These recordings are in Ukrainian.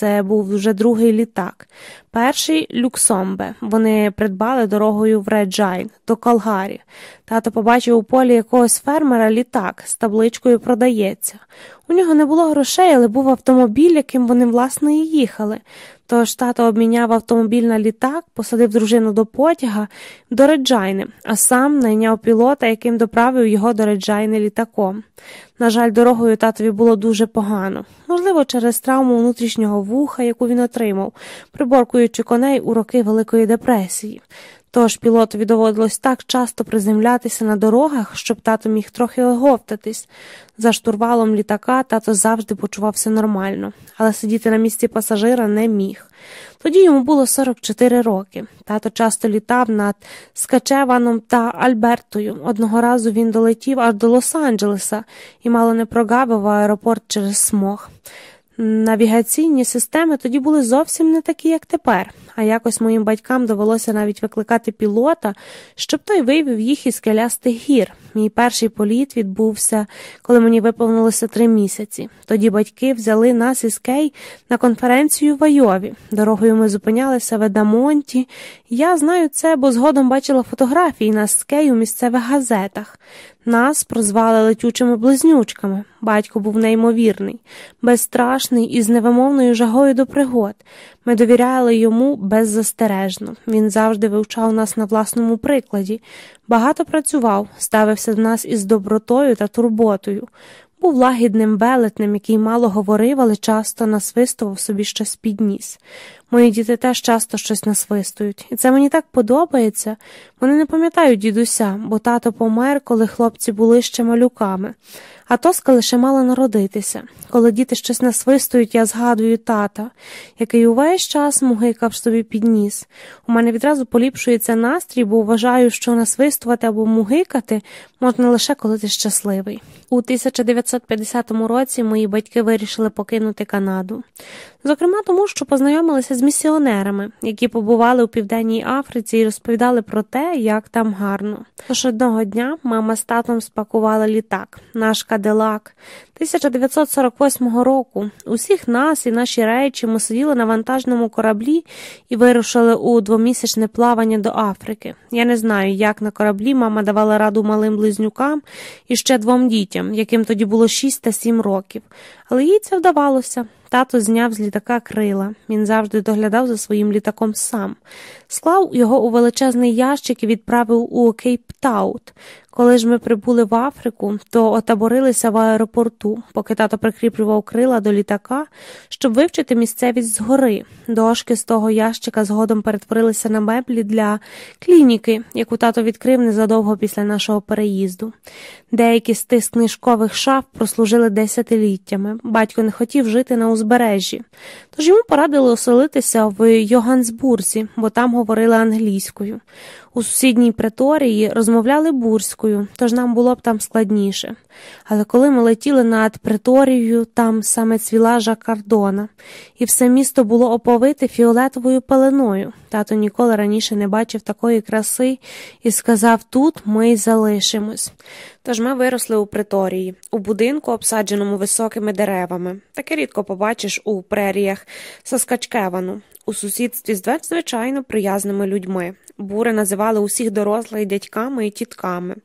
Це був вже другий літак. Перший Лускомбе. Вони придбали дорогою з Реджайни до Калгарі. Тато побачив у полі якогось фермера літак з табличкою продається. У нього не було грошей, але був автомобіль, яким вони власне і їхали. Тож тато обміняв автомобіль на літак, посадив дружину до потяга до Реджайни, а сам найняв пілота, який доправив його до Реджайни літаком. На жаль, дорогою татові було дуже погано, можливо, через травму внутрішнього вуха, яку він отримав, приборкуючи коней у роки Великої депресії. Тож пілотові доводилось так часто приземлятися на дорогах, щоб тато міг трохи оговтатись. За штурвалом літака тато завжди почувався нормально, але сидіти на місці пасажира не міг. Тоді йому було 44 роки. Тато часто літав над Скачеваном та Альбертою. Одного разу він долетів аж до Лос-Анджелеса і мало не прогавив аеропорт через смог. Навігаційні системи тоді були зовсім не такі, як тепер, а якось моїм батькам довелося навіть викликати пілота, щоб той вивів їх із скелястих гір. Мій перший політ відбувся, коли мені виповнилося три місяці. Тоді батьки взяли нас із Кей на конференцію в Айові. Дорогою ми зупинялися в Едамонті. Я знаю це, бо згодом бачила фотографії нас з Кей у місцевих газетах. Нас прозвали летючими близнючками. Батько був неймовірний, безстрашний і з невимовною жагою до пригод. Ми довіряли йому беззастережно. Він завжди вивчав нас на власному прикладі, багато працював, ставився до нас із добротою та турботою. Був лагідним велетнем, який мало говорив, але часто насвистував собі щось під ніс. Мої діти теж часто щось насвистують, і це мені так подобається. Вони не пам'ятають дідуся, бо тато помер, коли хлопці були ще малюками, а тоска лише мала народитися. Коли діти щось насвистують, я згадую тата, який увесь час мугикав собі під ніс. У мене відразу поліпшується настрій, бо вважаю, що насвистувати або мугикати можна лише коли ти щасливий. У 1950 році мої батьки вирішили покинути Канаду. Зокрема, тому що познайомилися з місіонерами, які побували у Південній Африці і розповідали про те, як там гарно. Тож одного дня мама з татом спакували літак, наш Кадилак. 1948 року усіх нас і наші речі ми сиділи на вантажному кораблі і вирушили у двомісячне плавання до Африки. Я не знаю, як на кораблі мама давала раду малим близнюкам і ще двом дітям, яким тоді було 6 та 7 років, але їй це вдавалося. Тато зняв з літака крила. Він завжди доглядав за своїм літаком сам, склав його у величезний ящик і відправив у Кейптаут. Коли ж ми прибули в Африку, то отаборилися в аеропорту, поки тато прикріплював крила до літака, щоб вивчити місцевість згори. Дошки з того ящика згодом перетворилися на меблі для клініки, яку тато відкрив незадовго після нашого переїзду. Деякі з тих книжкових шаф прослужили десятиліттями. Батько не хотів жити на узбережжі, тож йому порадили оселитися в Йогансбурзі, бо там говорили англійською. У сусідній преторії розмовляли бурською, тож нам було б там складніше. Але коли ми летіли над преторією, там саме цвіла жакардона, і все місто було оповите фіолетовою пеленою. Тато ніколи раніше не бачив такої краси і сказав тут ми й залишимось. Тож ми виросли у преторії, у будинку, обсадженому високими деревами. Таке рідко побачиш у преріях Саскачкевану, у сусідстві з надзвичайно приязними людьми. Бури називали усіх дорослих дядьками і тітками.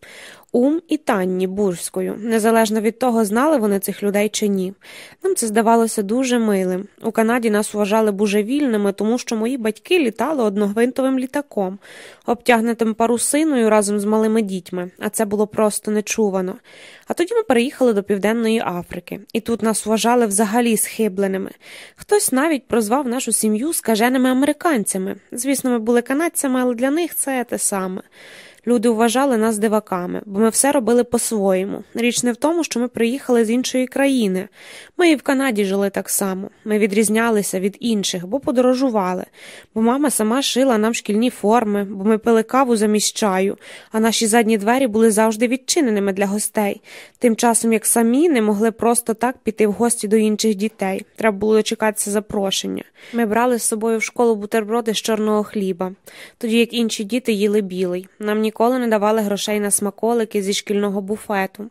Ум і Танні бурською, незалежно від того, знали вони цих людей чи ні. Нам це здавалося дуже милим. У Канаді нас вважали божевільними, тому що мої батьки літали одногвинтовим літаком, обтягнутим парусиною разом з малими дітьми, а це було просто нечувано. А тоді ми переїхали до Південної Африки, і тут нас вважали взагалі схибленими. Хтось навіть прозвав нашу сім'ю скаженими американцями. Звісно, ми були канадцями, але для них це те саме. Люди вважали нас диваками, бо ми все робили по-своєму. Річ не в тому, що ми приїхали з іншої країни. Ми і в Канаді жили так само. Ми відрізнялися від інших, бо подорожували, бо мама сама шила нам шкільні форми, бо ми пили каву замість чаю, а наші задні двері були завжди відчиненими для гостей. Тим часом, як самі не могли просто так піти в гості до інших дітей. Треба було дочекатися запрошення. Ми брали з собою в школу бутерброди з чорного хліба, тоді як інші діти їли білий. Нам ніколи не давали грошей на смаколики зі шкільного буфету.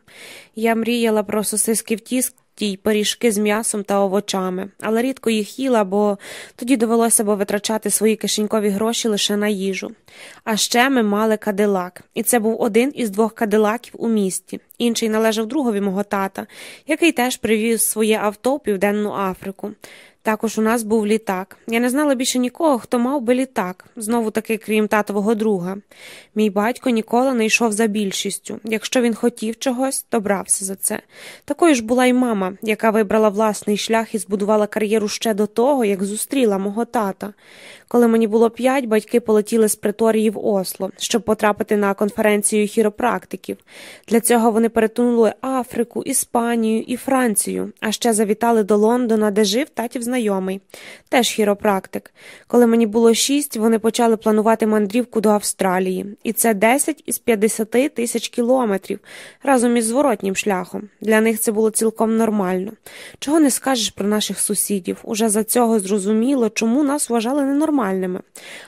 Я мріяла про сосиски в тіск ті пиріжки з м'ясом та овочами, але рідко їх їла, бо тоді довелося б витрачати свої кишенькові гроші лише на їжу. А ще ми мали кадилак, і це був один із двох кадилаків у місті. Інший належав другові мого тата, який теж привіз своє авто в Південну Африку. Також у нас був літак. Я не знала більше нікого, хто мав би літак, знову таки, крім татового друга. Мій батько ніколи не йшов за більшістю. Якщо він хотів чогось, то брався за це. Такою ж була й мама, яка вибрала власний шлях і збудувала кар'єру ще до того, як зустріла мого тата. Коли мені було п'ять, батьки полетіли з приторії в Осло, щоб потрапити на конференцію хіропрактиків. Для цього вони перетнули Африку, Іспанію і Францію, а ще завітали до Лондона, де жив татів знайомий, теж хіропрактик. Коли мені було шість, вони почали планувати мандрівку до Австралії, і це 10 із 50 тисяч кілометрів разом із зворотнім шляхом. Для них це було цілком нормально. Чого не скажеш про наших сусідів? Уже за цього зрозуміло, чому нас вважали ненормальними.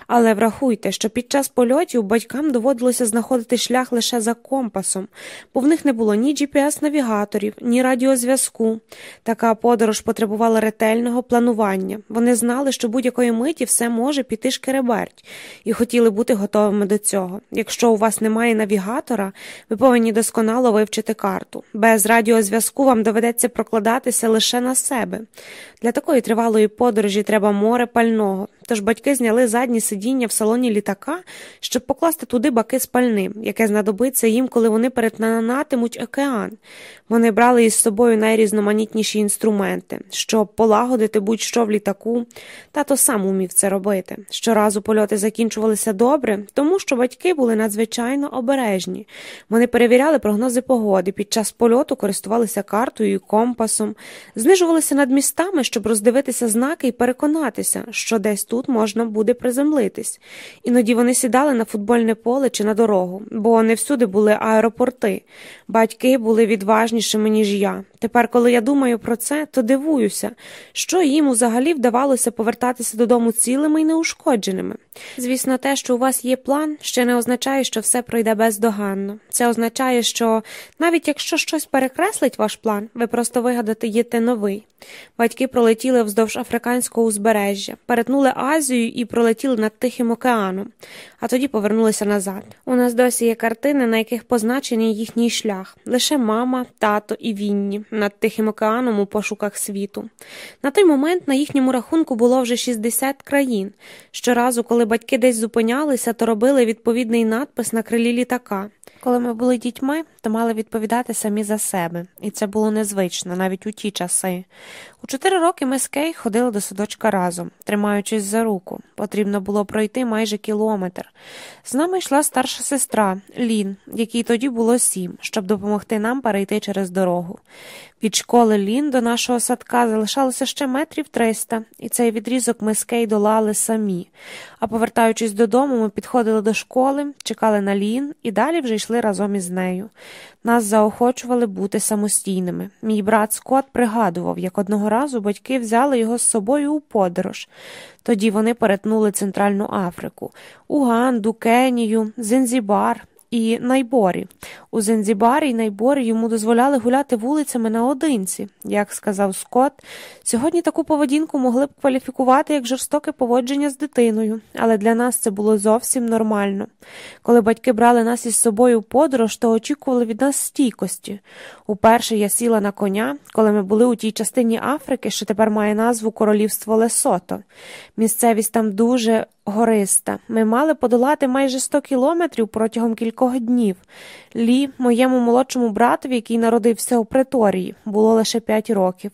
Але врахуйте, що під час польотів батькам доводилося знаходити шлях лише за компасом, бо в них не було ні GPS-навігаторів, ні радіозв'язку. Така подорож потребувала ретельного планування. Вони знали, що будь-якої миті все може піти шкереберть, і хотіли бути готовими до цього. Якщо у вас немає навігатора, ви повинні досконало вивчити карту. Без радіозв'язку вам доведеться прокладатися лише на себе. Для такої тривалої подорожі треба море пального. Тож батьки зняли задні сидіння в салоні літака, щоб покласти туди баки з пальним, яке знадобиться їм, коли вони перетинатимуть океан. Вони брали із собою найрізноманітніші інструменти, щоб полагодити будь-що в літаку, тато сам умів це робити. Щоразу польоти закінчувалися добре, тому що батьки були надзвичайно обережні. Вони перевіряли прогнози погоди, під час польоту користувалися картою і компасом, знижувалися над містами, щоб роздивитися знаки і переконатися, що десь тут можна буде приземлитись. Іноді вони сідали на футбольне поле чи на дорогу, бо не всюди були аеропорти. Батьки були відважнішими, ніж я. Тепер, коли я думаю про це, то дивуюся, що їм взагалі вдавалося повертатися додому цілими і неушкодженими. Звісно, те, що у вас є план, ще не означає, що все пройде бездоганно. Це означає, що навіть якщо щось перекреслить ваш план, ви просто вигадаєте новий. Батьки пролетіли вздовж африканського узбережжя, перетнули Азію і пролетіли над Тихим океаном, а тоді повернулися назад. У нас досі є картини, на яких позначений їхній шлях лише мама, тато і Вінні над Тихим океаном у пошуках світу. На той момент на їхньому рахунку було вже 60 країн. Щоразу, коли батьки десь зупинялися, то робили відповідний надпис на крилі літака. Коли ми були дітьми, то мали відповідати самі за себе, і це було незвично, навіть у ті часи. У чотири роки ми з Кей ходили до садочка разом, тримаючись за руку. Потрібно було пройти майже кілометр. З нами йшла старша сестра Лін, якій тоді було сім, щоб допомогти нам перейти через дорогу. Від школи Лін до нашого садка залишалося ще метрів триста, і цей відрізок ми з Кей долали самі. А повертаючись додому, ми підходили до школи, чекали на Лін і далі вже йшли разом із нею. Нас заохочували бути самостійними. Мій брат Скотт пригадував, як одного разу батьки взяли його з собою у подорож. Тоді вони перетнули Центральну Африку, Уганду, Кенію, Зензібар і Найборі. У Зензібарі й Найборі йому дозволяли гуляти вулицями наодинці. Як сказав Скотт, сьогодні таку поведінку могли б кваліфікувати як жорстоке поводження з дитиною, але для нас це було зовсім нормально. Коли батьки брали нас із собою в подорож, то очікували від нас стійкості. Уперше я сіла на коня, коли ми були у тій частині Африки, що тепер має назву Королівство Лесото. Місцевість там дуже гориста. Ми мали подолати майже 100 кілометрів протягом кількох днів. Лі, моєму молодшому братові, який народився у преторії, було лише 5 років.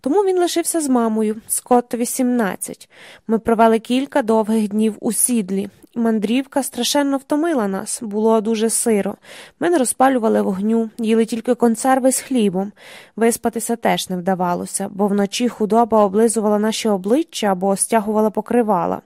Тому він лишився з мамою, Скоттові 17. Ми провели кілька довгих днів у сідлі. Мандрівка страшенно втомила нас, було дуже сиро. Ми не розпалювали вогню, їли тільки консерви з хлібом. Виспатися теж не вдавалося, бо вночі худоба облизувала наші обличчя або стягувала покривала.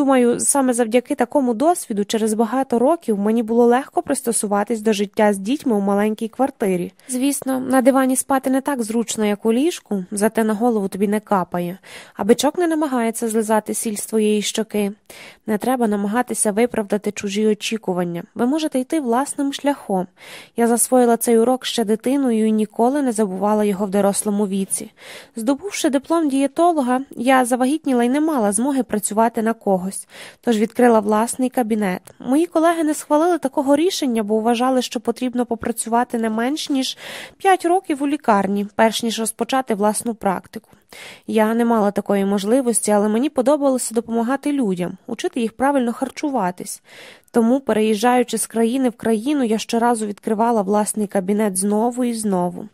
Думаю, саме завдяки такому досвіду, через багато років мені було легко пристосуватись до життя з дітьми у маленькій квартирі. Звісно, на дивані спати не так зручно, як у ліжку, зате на голову тобі не капає, а бичок не намагається злизати сіль з твоєї щоки. Не треба намагатися виправдати чужі очікування. Ви можете йти власним шляхом. Я засвоїла цей урок ще дитиною і ніколи не забувала його в дорослому віці. Здобувши диплом дієтолога, я завагітніла й не мала змоги працювати на когось, тож відкрила власний кабінет. Мої колеги не схвалили такого рішення, бо вважали, що потрібно попрацювати не менш ніж 5 років у лікарні, перш ніж розпочати власну практику. Я не мала такої можливості, але мені подобалося допомагати людям, учити їх правильно харчуватись. Тому, переїжджаючи з країни в країну, я щоразу відкривала власний кабінет знову і знову.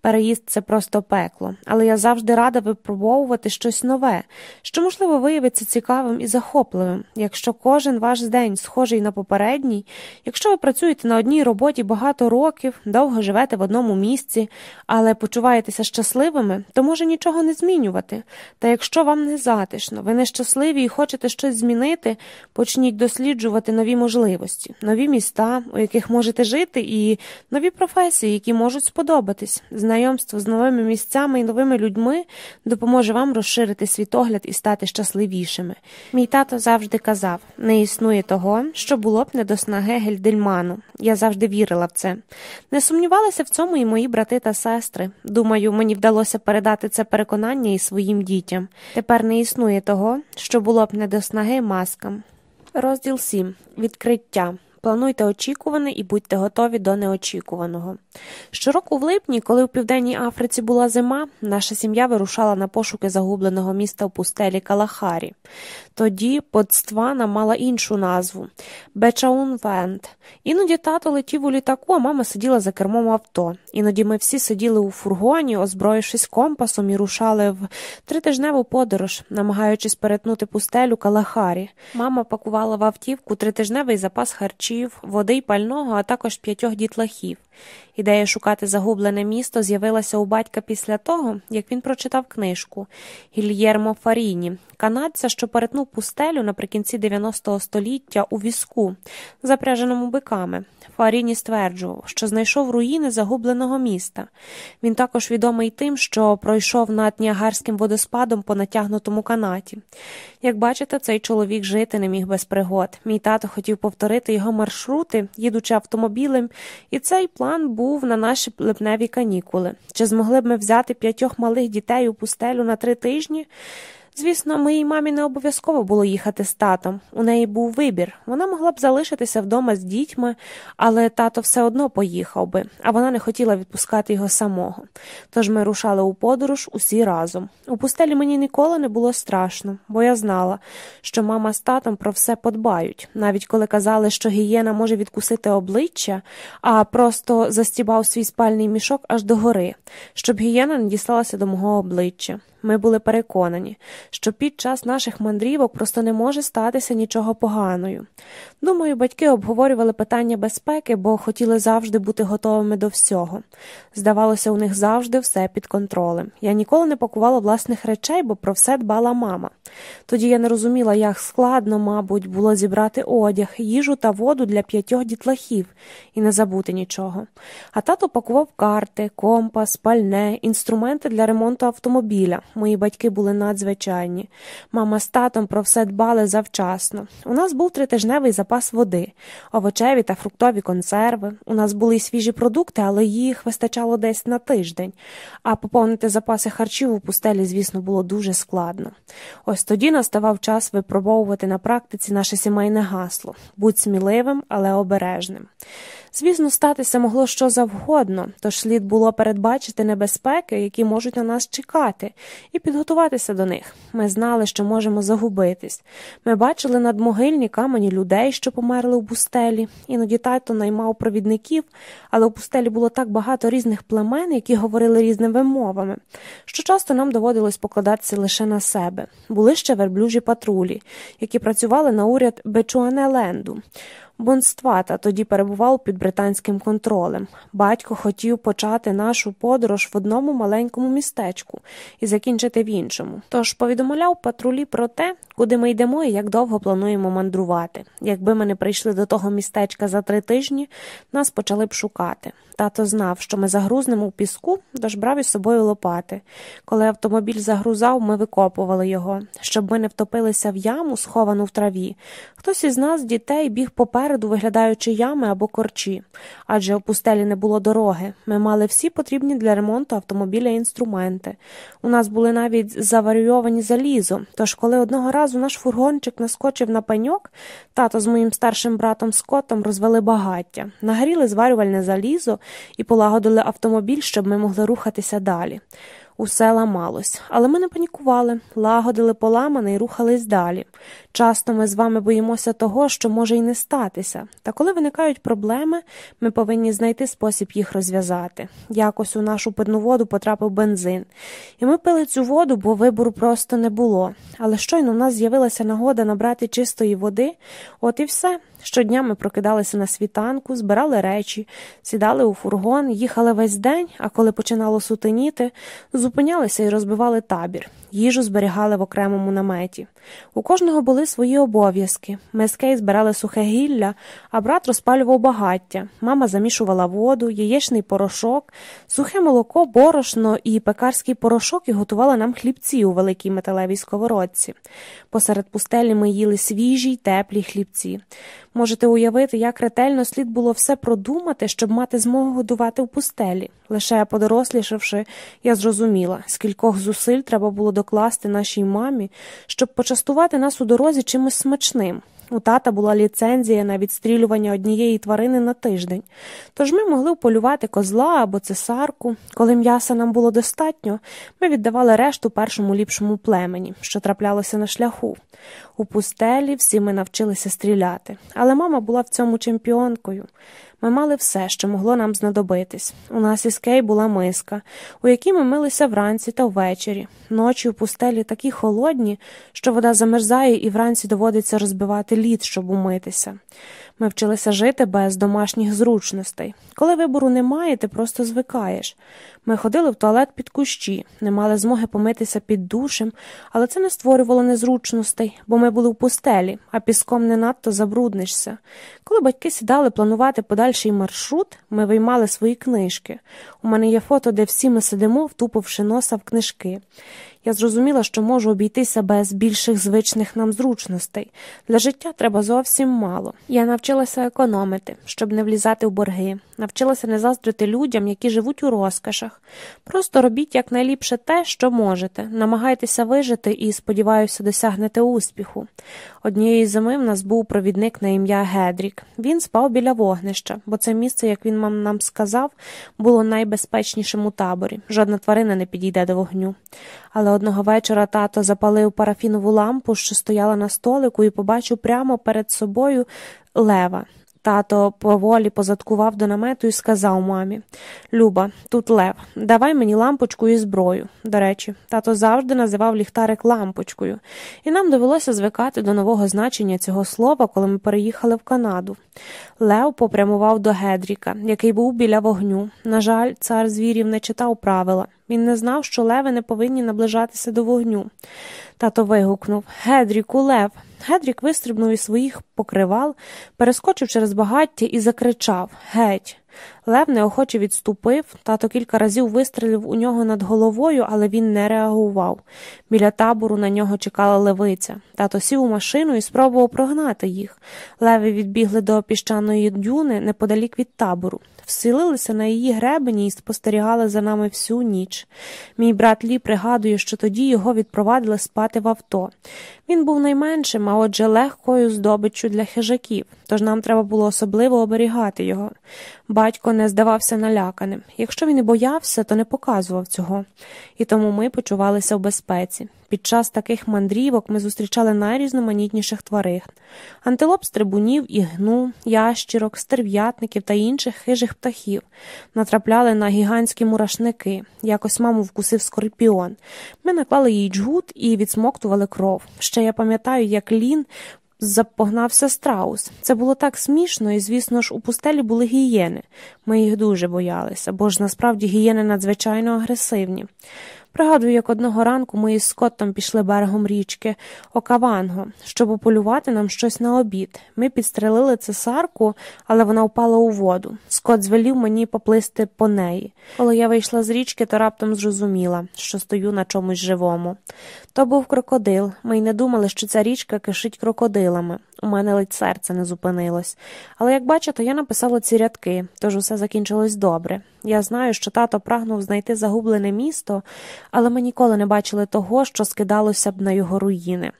Переїзд це просто пекло, але я завжди рада випробовувати щось нове, що, можливо, виявиться цікавим і захопливим. Якщо кожен ваш день схожий на попередній, якщо ви працюєте на одній роботі багато років, довго живете в одному місці, але почуваєтеся щасливими, то може нічого не змінювати. Та якщо вам не затишно, ви нещасливі і хочете щось змінити, почніть досліджувати нові можливості, нові міста, у яких можете жити, і нові професії, які можуть сподобатись. Знайомство з новими місцями і новими людьми допоможе вам розширити світогляд і стати щасливішими. Мій тато завжди казав: не існує того, що було б не до снаги Гельдельману. Я завжди вірила в це. Не сумнівалися в цьому і мої брати та сестри. Думаю, мені вдалося передати це переконання і своїм дітям. Тепер не існує того, що було б не до снаги маскам. Розділ 7. Відкриття. Плануйте очікуване і будьте готові до неочікуваного. Щороку в липні, коли у південній Африці була зима, наша сім'я вирушала на пошуки загубленого міста в пустелі Калахарі. Тоді Подствана мала іншу назву Бечаунвент. Іноді тато летів у літаку, а мама сиділа за кермом авто. Іноді ми всі сиділи у фургоні, озброївшись компасом, і рушали в тритижневу подорож, намагаючись перетнути пустелю Калахарі. Мама пакувала в автівку тритижневий запас харчів, води й пального, а також п'ятьох дітлахів. Ідея шукати загублене місто з'явилася у батька після того, як він прочитав книжку Гільєрмо Фаріні, канадця, що перетнув пустелю наприкінці 90-го століття у візку, запряженому биками. Фаріні стверджував, що знайшов руїни загубленого міста. Він також відомий тим, що пройшов над Ніагарським водоспадом по натягнутому канаті. Як бачите, цей чоловік жити не міг без пригод. Мій тато хотів повторити його маршрути, їдучи автомобілем, і цей план був на наші липневі канікули. Чи змогли б ми взяти п'ятьох малих дітей у пустелю на три тижні? Звісно, моїй мамі не обов'язково було їхати з татом. У неї був вибір. Вона могла б залишитися вдома з дітьми, але тато все одно поїхав би, а вона не хотіла відпускати його самого. Тож ми рушали у подорож усі разом. У пустелі мені ніколи не було страшно, бо я знала, що мама з татом про все подбають, навіть коли казали, що гієна може відкусити обличчя, а просто застібав свій спальний мішок аж до гори, щоб гієна не дісталася до мого обличчя. Ми були переконані, що під час наших мандрівок просто не може статися нічого поганою. Думаю, батьки обговорювали питання безпеки, бо хотіли завжди бути готовими до всього. Здавалося, у них завжди все під контролем. Я ніколи не пакувала власних речей, бо про все дбала мама. Тоді я не розуміла, як складно, мабуть, було зібрати одяг, їжу та воду для п'ятьох дітлахів і не забути нічого. А тато пакував карти, компас, пальне, інструменти для ремонту автомобіля. Мої батьки були надзвичайні. Мама з татом про все дбали завчасно. У нас був тритижневий запас води, овочеві та фруктові консерви. У нас були свіжі продукти, але їх вистачало десь на тиждень. А поповнити запаси харчів у пустелі, звісно, було дуже складно. Ось тоді наставав час випробовувати на практиці наше сімейне гасло будь сміливим, але обережним. Звісно, статися могло що завгодно, тож слід було передбачити небезпеки, які можуть на нас чекати, і підготуватися до них. Ми знали, що можемо загубитись. Ми бачили надмогильні камені людей, що померли у пустелі. Іноді тато наймав провідників, але у пустелі було так багато різних племен, які говорили різними мовами, що часто нам доводилось покладатися лише на себе. Були ще верблюжі патрулі, які працювали на уряд Бечуанеленду. Бонствата тоді перебував під британським контролем. Батько хотів почати нашу подорож в одному маленькому містечку і закінчити в іншому. Тож повідомляв патрулі про те, куди ми йдемо і як довго плануємо мандрувати. Якби ми не прийшли до того містечка за три тижні, нас почали б шукати. Тато знав, що ми загрузнемо у піску, тож брав із собою лопати. Коли автомобіль загрузав, ми викопували його, щоб ми не втопилися в яму, сховану в траві. Хтось із нас, дітей, біг попереду, виглядаючи ями або корчі, адже у пустелі не було дороги. Ми мали всі потрібні для ремонту автомобіля інструменти. У нас були навіть заварюйовані залізо, тож, коли одного разу наш фургончик наскочив на пеньок, тато з моїм старшим братом Скоттом розвели багаття, нагріли зварювальне залізо і полагодили автомобіль, щоб ми могли рухатися далі. Усе ламалось, але ми не панікували, лагодили поламане і рухались далі. Часто ми з вами боїмося того, що може й не статися, та коли виникають проблеми, ми повинні знайти спосіб їх розв'язати. Якось у нашу питну воду потрапив бензин, і ми пили цю воду, бо вибору просто не було. Але щойно в нас з'явилася нагода набрати чистої води, от і все. Щодня ми прокидалися на світанку, збирали речі, сідали у фургон, їхали весь день, а коли починало сутеніти, зупинялися і розбивали табір. Їжу зберігали в окремому наметі. У кожного були свої обов'язки. Ми з Кей збирали сухе гілля, а брат розпалював багаття. Мама замішувала воду, яєчний порошок, сухе молоко, борошно і пекарський порошок і готувала нам хлібці у великій металевій сковородці. Посеред пустелі ми їли свіжі й теплі хлібці. Можете уявити, як ретельно слід було все продумати, щоб мати змогу годувати в пустелі. Лише подорослішавши, я зрозуміла, скількох зусиль треба було докласти нашій мамі, щоб почастувати нас у дорозі чимось смачним. У тата була ліцензія на відстрілювання однієї тварини на тиждень, тож ми могли полювати козла або цесарку. Коли м'яса нам було достатньо, ми віддавали решту першому ліпшому племені, що траплялося на шляху. У пустелі всі ми навчилися стріляти, але мама була в цьому чемпіонкою. Ми мали все, що могло нам знадобитись. У нас із Кей була миска, у якій ми милися вранці та ввечері. Ночі у пустелі такі холодні, що вода замерзає і вранці доводиться розбивати лід, щоб умитися. Ми вчилися жити без домашніх зручностей. Коли вибору немає, ти просто звикаєш. Ми ходили в туалет під кущі, не мали змоги помитися під душем, але це не створювало незручностей, бо ми були в пустелі, а піском не надто забруднишся. Коли батьки сідали планувати подальший маршрут, ми виймали свої книжки. У мене є фото, де всі ми сидимо, втупивши носа в книжки. Я зрозуміла, що можу обійтися без більших звичних нам зручностей. Для життя треба зовсім мало. Я навчилася економити, щоб не влізати в борги, навчилася не заздрити людям, які живуть у розкошах. Просто робіть якнайліпше те, що можете, намагайтеся вижити і, сподіваюся, досягнете успіху. Однієї зими в нас був провідник на ім'я Гедрік. Він спав біля вогнища, бо це місце, як він нам сказав, було найбезпечнішим у таборі. Жодна тварина не підійде до вогню. Але одного вечора тато запалив парафінову лампу, що стояла на столику, і побачив прямо перед собою лева. Тато поволі позадкував до намету і сказав мамі Люба, тут лев, давай мені лампочку і зброю. До речі, тато завжди називав ліхтарик лампочкою, і нам довелося звикати до нового значення цього слова, коли ми переїхали в Канаду. Лев попрямував до Гедріка, який був біля вогню. На жаль, цар звірів не читав правила. Він не знав, що леви не повинні наближатися до вогню. Тато вигукнув Гедріку, лев. Гедрік вистрибнув із своїх покривал, перескочив через багаття і закричав Геть. Лев неохоче відступив, тато кілька разів вистрілив у нього над головою, але він не реагував. Біля табору на нього чекала левиця. Тато сів у машину і спробував прогнати їх. Леви відбігли до піщаної дюни неподалік від табору вселилися на її гребені і спостерігали за нами всю ніч. Мій брат Лі пригадує, що тоді його відпровадили спати в авто. Він був найменшим, а отже, легкою здобиччю для хижаків, тож нам треба було особливо оберігати його. Батько не здавався наляканим. Якщо він і боявся, то не показував цього, і тому ми почувалися в безпеці. Під час таких мандрівок ми зустрічали найрізноманітніших тварин антилоп стрибунів і гну, ящірок, стерв'ятників та інших хижих птахів, натрапляли на гігантські мурашники. Якось маму вкусив скорпіон. Ми наклали їй джгут і відсмоктували кров. Ще я пам'ятаю, як лін. Запогнався страус. Це було так смішно, і, звісно ж, у пустелі були гієни. Ми їх дуже боялися, бо ж насправді гієни надзвичайно агресивні. Пригадую, як одного ранку ми із Скоттом пішли берегом річки Окаванго, щоб ополювати нам щось на обід. Ми підстрелили цесарку, але вона впала у воду. Скот звелів мені поплисти по неї. Коли я вийшла з річки, то раптом зрозуміла, що стою на чомусь живому. То був крокодил. Ми й не думали, що ця річка кишить крокодилами. У мене ледь серце не зупинилось. Але як бачите, я написала ці рядки, тож усе закінчилось добре. Я знаю, що тато прагнув знайти загублене місто, але ми ніколи не бачили того, що скидалося б на його руїни.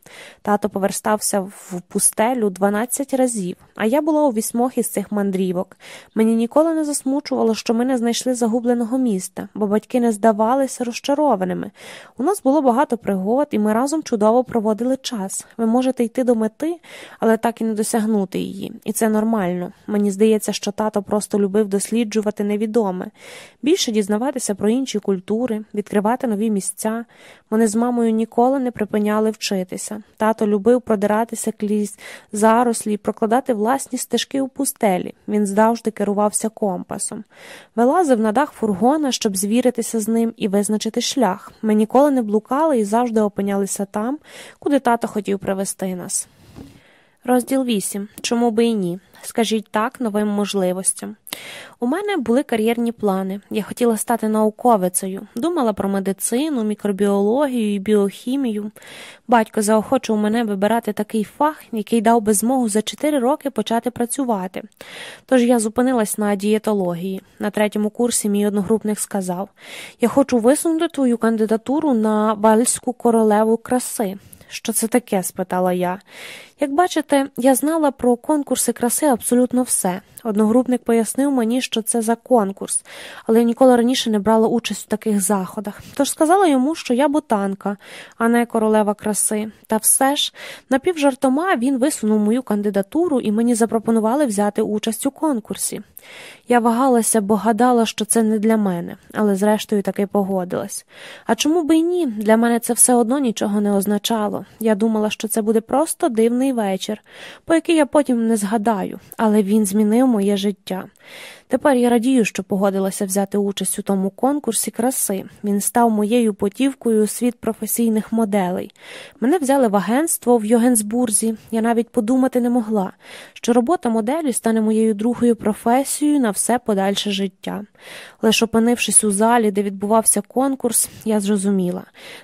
Тато поверстався в пустелю 12 разів, а я була у вісьмох із цих мандрівок. Мені ніколи не засмучувало, що ми не знайшли загубленого міста, бо батьки не здавалися розчарованими. У нас було багато пригод, і ми разом чудово проводили час. Ви можете йти до мети, але так і не досягнути її. І це нормально. Мені здається, що тато просто любив досліджувати невідоме більше дізнаватися про інші культури, відкривати нові місця. Вони з мамою ніколи не припиняли вчитися. Тато любив продиратися крізь зарослі, прокладати власні стежки у пустелі. Він завжди керувався компасом. Вилазив на дах фургона, щоб звіритися з ним і визначити шлях. Ми ніколи не блукали і завжди опинялися там, куди тато хотів привести нас. Розділ 8. Чому би і ні? Скажіть так новим можливостям. У мене були кар'єрні плани. Я хотіла стати науковицею, думала про медицину, мікробіологію і біохімію. Батько заохочував мене вибирати такий фах, який дав би змогу за 4 роки почати працювати. Тож я зупинилась на дієтології. На третьому курсі мій одногрупник сказав: Я хочу висунути твою кандидатуру на вальську королеву краси. Що це таке? спитала я. Як бачите, я знала про конкурси краси абсолютно все. Одногрупник пояснив мені, що це за конкурс, але я ніколи раніше не брала участь у таких заходах. Тож сказала йому, що я ботанка, а не королева краси. Та все ж, напівжартома він висунув мою кандидатуру і мені запропонували взяти участь у конкурсі. Я вагалася, бо гадала, що це не для мене, але зрештою таки погодилась. А чому би й ні? Для мене це все одно нічого не означало. Я думала, що це буде просто дивний вечір, по який я потім не згадаю, але він змінив моє життя. Тепер я радію, що погодилася взяти участь у тому конкурсі краси. Він став моєю потівкою у світ професійних моделей. Мене взяли в агентство в Йогенсбурзі. Я навіть подумати не могла, що робота моделі стане моєю другою професією на все подальше життя. Лише опинившись у залі, де відбувався конкурс, я зрозуміла.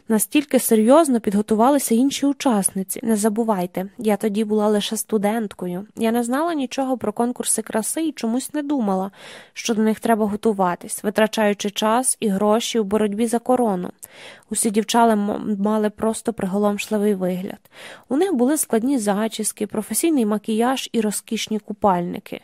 Настільки серйозно підготувалися інші учасниці. Не забувайте, я тоді була лише студенткою. Я не знала нічого про конкурси краси і чомусь не думала що до них треба готуватись, витрачаючи час і гроші у боротьбі за корону. Усі дівчали мали просто приголомшливий вигляд. У них були складні зачіски, професійний макіяж і розкішні купальники.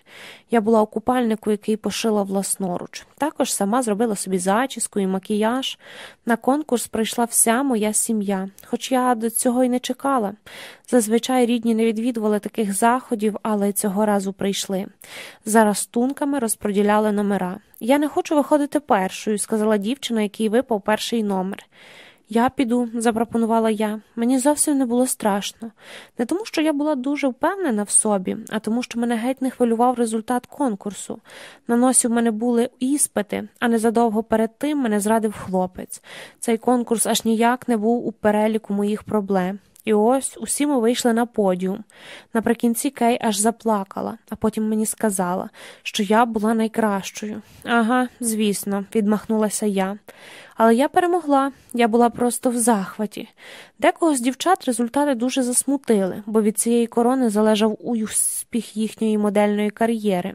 Я була у купальнику, який пошила власноруч. Також сама зробила собі зачіску і макіяж. На конкурс прийшла вся моя сім'я, хоч я до цього й не чекала. Зазвичай рідні не відвідували таких заходів, але цього разу прийшли. Зараз тунками розподіляли номера. Я не хочу виходити першою, сказала дівчина, який випав перший номер. Я піду, запропонувала я. Мені зовсім не було страшно. Не тому, що я була дуже впевнена в собі, а тому, що мене геть не хвилював результат конкурсу. На носі в мене були іспити, а незадовго перед тим мене зрадив хлопець. Цей конкурс аж ніяк не був у переліку моїх проблем. І ось усі ми вийшли на подіум. Наприкінці Кей аж заплакала, а потім мені сказала, що я була найкращою. Ага, звісно, відмахнулася я. Але я перемогла, я була просто в захваті. Декого з дівчат результати дуже засмутили, бо від цієї корони залежав успіх їхньої модельної кар'єри.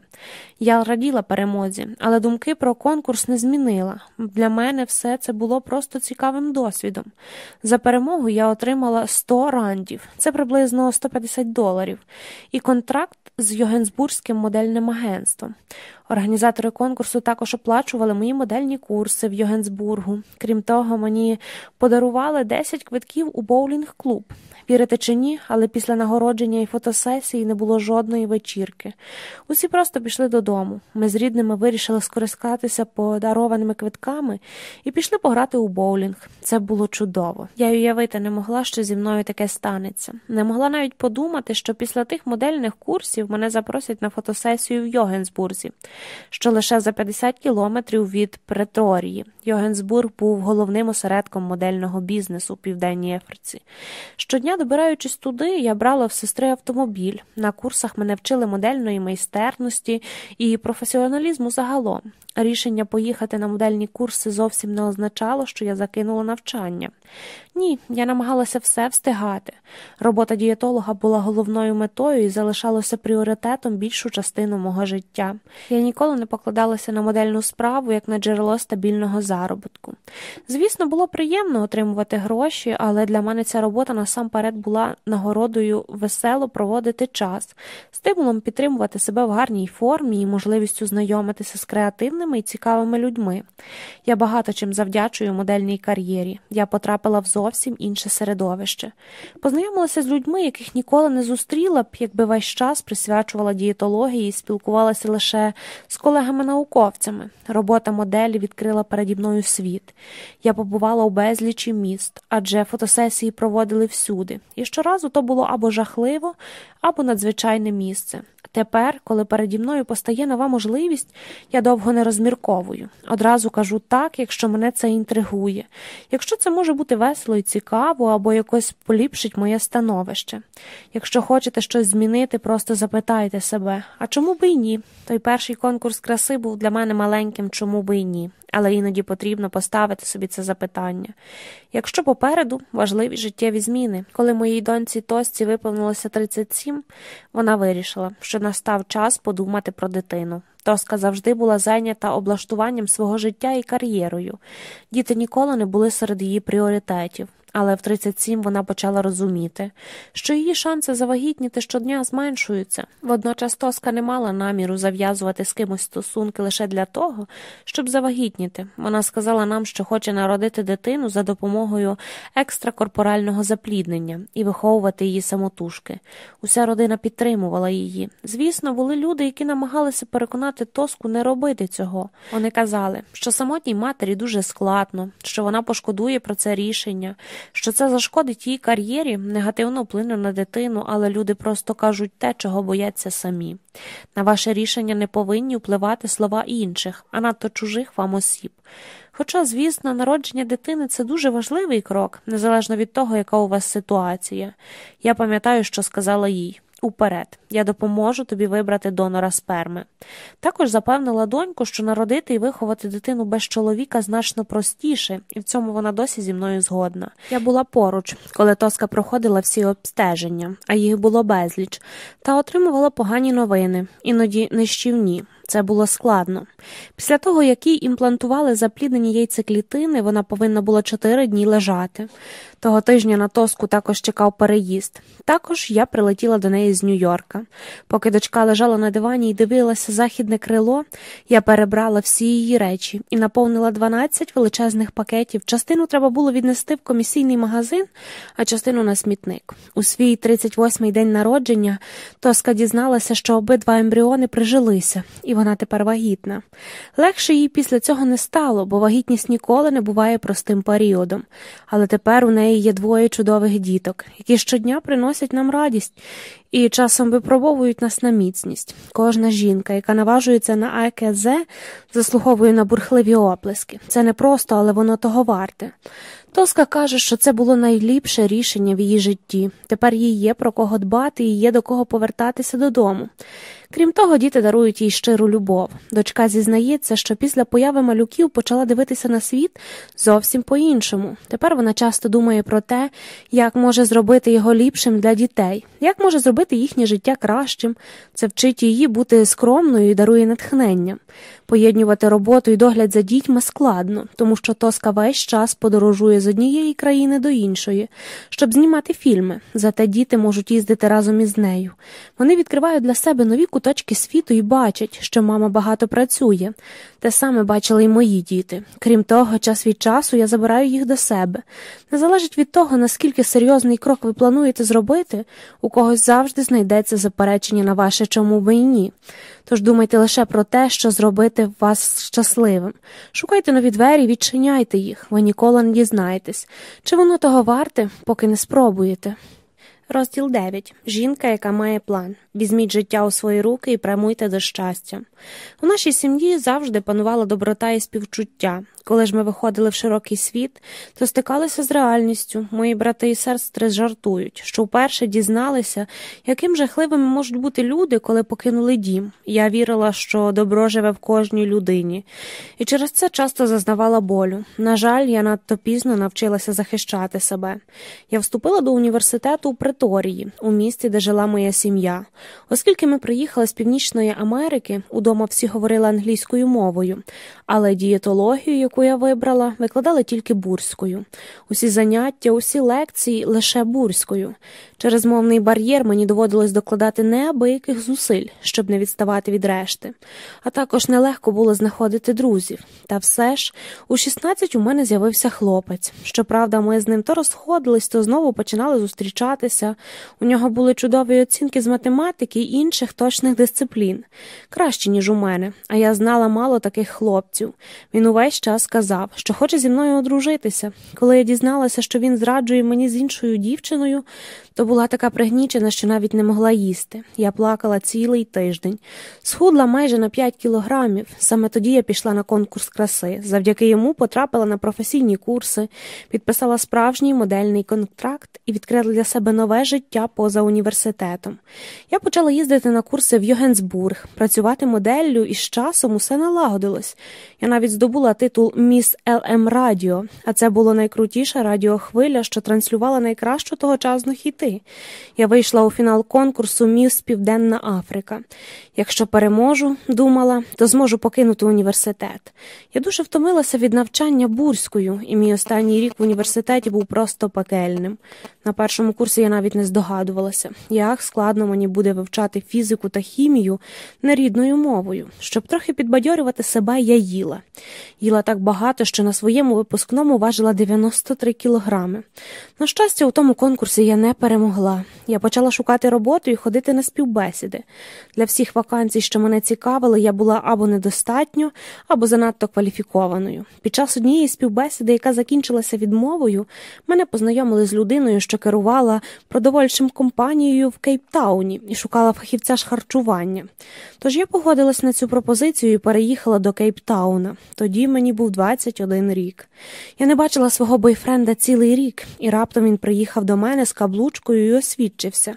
Я раділа перемозі, але думки про конкурс не змінила. Для мене все це було просто цікавим досвідом. За перемогу я отримала 100 рандів, це приблизно 150 доларів, і контракт з Йогенсбурзьким модельним агентством. Організатори конкурсу також оплачували мої модельні курси в Йогенсбургу. Крім того, мені подарували 10 квитків у боулінг-клуб. Вірите чи ні, але після нагородження і фотосесії не було жодної вечірки. Усі просто пішли додому. Ми з рідними вирішили скористатися подарованими квитками і пішли пограти у боулінг. Це було чудово. Я й уявити не могла, що зі мною таке станеться. Не могла навіть подумати, що після тих модельних курсів мене запросять на фотосесію в Йогенсбурзі, що лише за 50 кілометрів від Преторії. Йогенсбург був головним осередком модельного бізнесу у південній Ефриці. Щодня, добираючись туди, я брала в сестри автомобіль. На курсах мене вчили модельної майстерності і професіоналізму загалом. Рішення поїхати на модельні курси зовсім не означало, що я закинула навчання. Ні, я намагалася все встигати. Робота дієтолога була головною метою і залишалася пріоритетом більшу частину мого життя. Я ніколи не покладалася на модельну справу як на джерело стабільного заробітку. Звісно, було приємно отримувати гроші, але для мене ця робота насамперед була нагородою весело проводити час, стимулом підтримувати себе в гарній формі і можливістю знайомитися з креативними і цікавими людьми. Я багато чим завдячую модельній кар'єрі. Я потрапила в зовсім інше середовище. Познайомилася з людьми, яких ніколи не зустріла б, якби весь час присвячувала дієтології і спілкувалася лише з колегами-науковцями. Робота моделі відкрила переді мною світ. Я побувала у безлічі міст, адже фотосесії проводили всюди, і щоразу то було або жахливо, або надзвичайне місце. Тепер, коли переді мною постає нова можливість, я довго не розмірковую. Одразу кажу так, якщо мене це інтригує, якщо це може бути весело і цікаво, або якось поліпшить моє становище. Якщо хочете щось змінити, просто запитайте себе, а чому би і ні? Той перший конкурс краси був для мене маленьким, чому би і ні але іноді потрібно поставити собі це запитання. Якщо попереду важливі життєві зміни, коли моїй доньці Тосці виповнилося 37, вона вирішила, що настав час подумати про дитину. Тоска завжди була зайнята облаштуванням свого життя і кар'єрою. Діти ніколи не були серед її пріоритетів але в 37 вона почала розуміти, що її шанси завагітніти щодня зменшуються. Водночас Тоска не мала наміру зав'язувати з кимось стосунки лише для того, щоб завагітніти. Вона сказала нам, що хоче народити дитину за допомогою екстракорпорального запліднення і виховувати її самотужки. Уся родина підтримувала її. Звісно, були люди, які намагалися переконати Тоску не робити цього. Вони казали, що самотній матері дуже складно, що вона пошкодує про це рішення що це зашкодить її кар'єрі, негативно вплине на дитину, але люди просто кажуть те, чого бояться самі. На ваше рішення не повинні впливати слова інших, а надто чужих вам осіб. Хоча, звісно, народження дитини це дуже важливий крок, незалежно від того, яка у вас ситуація. Я пам'ятаю, що сказала їй. Уперед, я допоможу тобі вибрати донора сперми. Також запевнила доньку, що народити і виховати дитину без чоловіка значно простіше, і в цьому вона досі зі мною згодна. Я була поруч, коли Тоска проходила всі обстеження, а їх було безліч, та отримувала погані новини, іноді нищівні. Це було складно. Після того, як їй імплантували запліднені яйцеклітини, вона повинна була чотири дні лежати. Того тижня на тоску також чекав переїзд. Також я прилетіла до неї з Нью-Йорка. Поки дочка лежала на дивані і дивилася західне крило, я перебрала всі її речі і наповнила 12 величезних пакетів. Частину треба було віднести в комісійний магазин, а частину на смітник. У свій 38-й день народження тоска дізналася, що обидва ембріони прижилися, і вона тепер вагітна. Легше їй після цього не стало, бо вагітність ніколи не буває простим періодом. Але тепер у неї неї є двоє чудових діток, які щодня приносять нам радість і часом випробовують нас на міцність. Кожна жінка, яка наважується на АКЗ, заслуговує на бурхливі оплески. Це не просто, але воно того варте. Тоска каже, що це було найліпше рішення в її житті. Тепер їй є про кого дбати і є до кого повертатися додому. Крім того, діти дарують їй щиру любов. Дочка зізнається, що після появи малюків почала дивитися на світ зовсім по-іншому. Тепер вона часто думає про те, як може зробити його ліпшим для дітей, як може зробити їхнє життя кращим. Це вчить її бути скромною і дарує натхнення. Поєднювати роботу і догляд за дітьми складно, тому що тоска весь час подорожує з однієї країни до іншої, щоб знімати фільми. Зате діти можуть їздити разом із нею. Вони відкривають для себе нові куточки світу і бачать, що мама багато працює. Те саме бачили й мої діти. Крім того, час від часу я забираю їх до себе. Не залежить від того, наскільки серйозний крок ви плануєте зробити, у когось завжди знайдеться заперечення на ваше чому би і ні. Тож думайте лише про те, що зробити вас щасливим. Шукайте нові двері, відчиняйте їх, ви ніколи не дізнаєтесь, чи воно того варте, поки не спробуєте. Розділ 9. Жінка, яка має план. Візьміть життя у свої руки і прямуйте до щастя. У нашій сім'ї завжди панувала доброта і співчуття. Коли ж ми виходили в широкий світ, то стикалися з реальністю. Мої брати і сестри жартують, що вперше дізналися, яким жахливими можуть бути люди, коли покинули дім. Я вірила, що добро живе в кожній людині, і через це часто зазнавала болю. На жаль, я надто пізно навчилася захищати себе. Я вступила до університету у Преторії, у місті, де жила моя сім'я. Оскільки ми приїхали з Північної Америки, удома всі говорили англійською мовою, але дієтологію, яку я вибрала, викладали тільки бурською. Усі заняття, усі лекції лише бурською. Через мовний бар'єр мені доводилось докладати неабияких зусиль, щоб не відставати від решти. А також нелегко було знаходити друзів. Та все ж, у 16 у мене з'явився хлопець. Щоправда, ми з ним то розходились, то знову починали зустрічатися. У нього були чудові оцінки з математики й інших точних дисциплін, кращі, ніж у мене, а я знала мало таких хлопців. Він увесь час сказав, що хоче зі мною одружитися. Коли я дізналася, що він зраджує мені з іншою дівчиною, то була така пригнічена, що навіть не могла їсти. Я плакала цілий тиждень. Схудла майже на 5 кілограмів. Саме тоді я пішла на конкурс краси. Завдяки йому потрапила на професійні курси, підписала справжній модельний контракт і відкрила для себе нове життя поза університетом. Я почала їздити на курси в Йогенсбург, працювати моделлю, і з часом усе налагодилось. Я навіть здобула титул Міс ЛМ Радіо, а це було найкрутіша радіохвиля, що транслювала найкращу тогочасну хіти. Я вийшла у фінал конкурсу Міс Південна Африка. Якщо переможу, думала, то зможу покинути університет. Я дуже втомилася від навчання бурською, і мій останній рік в університеті був просто пекельним. На першому курсі я навіть не здогадувалася, як складно мені вивчати фізику та хімію нерідною мовою. Щоб трохи підбадьорювати себе, я їла. Їла так багато, що на своєму випускному важила 93 кілограми. На щастя, у тому конкурсі я не перемогла. Я почала шукати роботу і ходити на співбесіди. Для всіх вакансій, що мене цікавили, я була або недостатньо, або занадто кваліфікованою. Під час однієї співбесіди, яка закінчилася відмовою, мене познайомили з людиною, що керувала продовольчим компанією в Кейптауні і шукала фахівця з харчування. Тож я погодилась на цю пропозицію і переїхала до Кейптауна. Тоді мені був 21 рік. Я не бачила свого бойфренда цілий рік, і раптом він приїхав до мене з каблучкою і освідчився.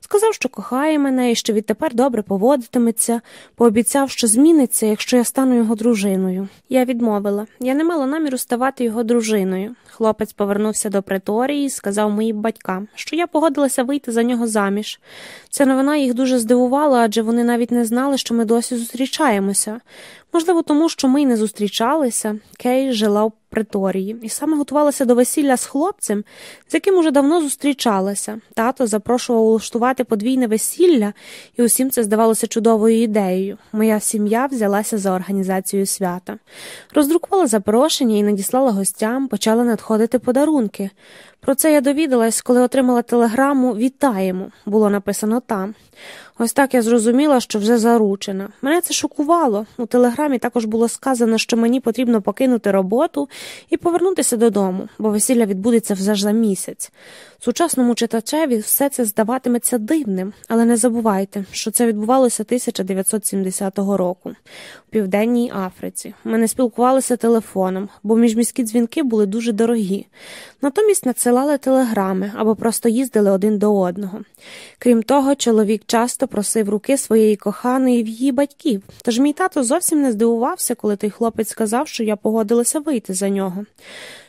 Сказав, що кохає мене і що відтепер добре поводитиметься, пообіцяв, що зміниться, якщо я стану його дружиною. Я відмовила. Я не мала наміру ставати його дружиною. Хлопець повернувся до приторії і сказав моїм батькам, що я погодилася вийти за нього заміж. Ця новина їх дуже здивувала, адже вони навіть не знали, що ми досі зустрічаємося. Можливо, тому що ми й не зустрічалися. Кей жила в приторії і саме готувалася до весілля з хлопцем, з яким уже давно зустрічалася. Тато запрошував улаштувати подвійне весілля, і усім це здавалося чудовою ідеєю. Моя сім'я взялася за організацію свята, роздрукувала запрошення і надіслала гостям, почали надходити подарунки. Про це я довідалась, коли отримала телеграму Вітаємо, було написано там. Ось так я зрозуміла, що вже заручена. Мене це шокувало. У телеграмі також було сказано, що мені потрібно покинути роботу і повернутися додому, бо весілля відбудеться вже за місяць. Сучасному читачеві все це здаватиметься дивним, але не забувайте, що це відбувалося 1970 року в Південній Африці. Ми не спілкувалися телефоном, бо міжміські дзвінки були дуже дорогі. Натомість надсилали телеграми або просто їздили один до одного. Крім того, чоловік часто просив руки своєї коханої в її батьків, тож мій тато зовсім не здивувався, коли той хлопець сказав, що я погодилася вийти за нього.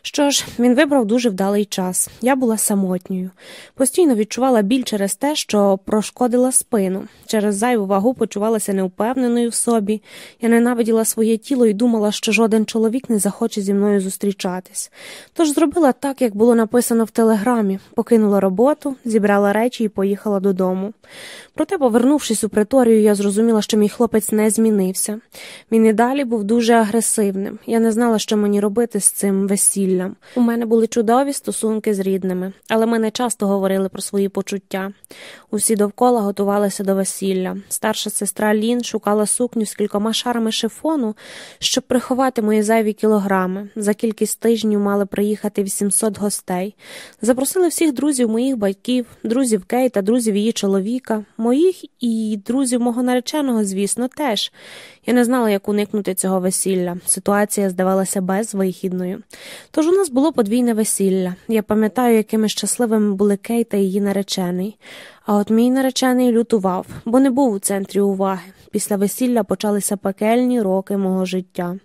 Що ж, він вибрав дуже вдалий час. Я була самотньою. Постійно відчувала біль через те, що прошкодила спину. Через зайву вагу почувалася неупевненою в собі. Я ненавиділа своє тіло і думала, що жоден чоловік не захоче зі мною зустрічатись. Тож зробила так, як було написано в телеграмі, покинула роботу, зібрала речі і поїхала додому. Проте, повернувшись у приторію, я зрозуміла, що мій хлопець не змінився. Він і далі був дуже агресивним. Я не знала, що мені робити з цим весіллям. У мене були чудові стосунки з рідними, але ми не часто говорили про свої почуття. Усі довкола готувалися до весілля. Старша сестра Лін шукала сукню з кількома шарами шифону, щоб приховати мої зайві кілограми. За кількість тижнів мали приїхати 800 гостей. Запросили всіх друзів моїх батьків, друзів Кейта, друзів її чоловіка, моїх і друзів мого нареченого, звісно, теж. Я не знала, як уникнути цього весілля. Ситуація здавалася безвихідною. Тож у нас було подвійне весілля. Я пам'ятаю, якими щасливими були Кейт та її наречений. А от мій наречений лютував, бо не був у центрі уваги. Після весілля почалися пекельні роки мого життя.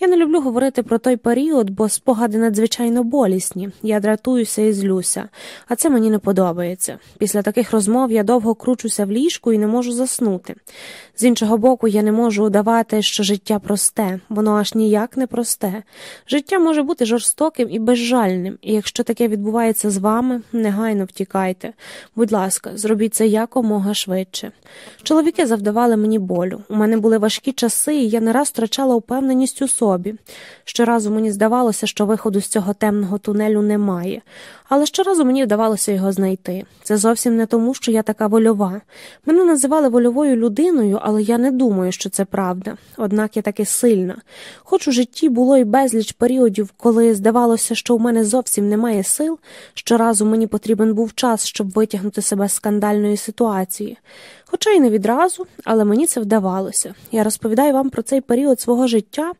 Я не люблю говорити про той період, бо спогади надзвичайно болісні. Я дратуюся і злюся, а це мені не подобається. Після таких розмов я довго кручуся в ліжку і не можу заснути. З іншого боку, я не можу удавати, що життя просте, воно аж ніяк не просте. Життя може бути жорстоким і безжальним, і якщо таке відбувається з вами, негайно втікайте. Будь ласка, зробіть це якомога швидше. Чоловіки завдавали мені болю. У мене були важкі часи, і я не раз втрачала упевненість у собі. Щоразу мені здавалося, що виходу з цього темного тунелю немає, але щоразу мені вдавалося його знайти. Це зовсім не тому, що я така вольова. Мене називали вольовою людиною, але я не думаю, що це правда. Однак я таки сильна. Хоч у житті було й безліч періодів, коли здавалося, що у мене зовсім немає сил, щоразу мені потрібен був час, щоб витягнути себе з скандальної ситуації. Хоча й не відразу, але мені це вдавалося. Я розповідаю вам про цей період свого життя,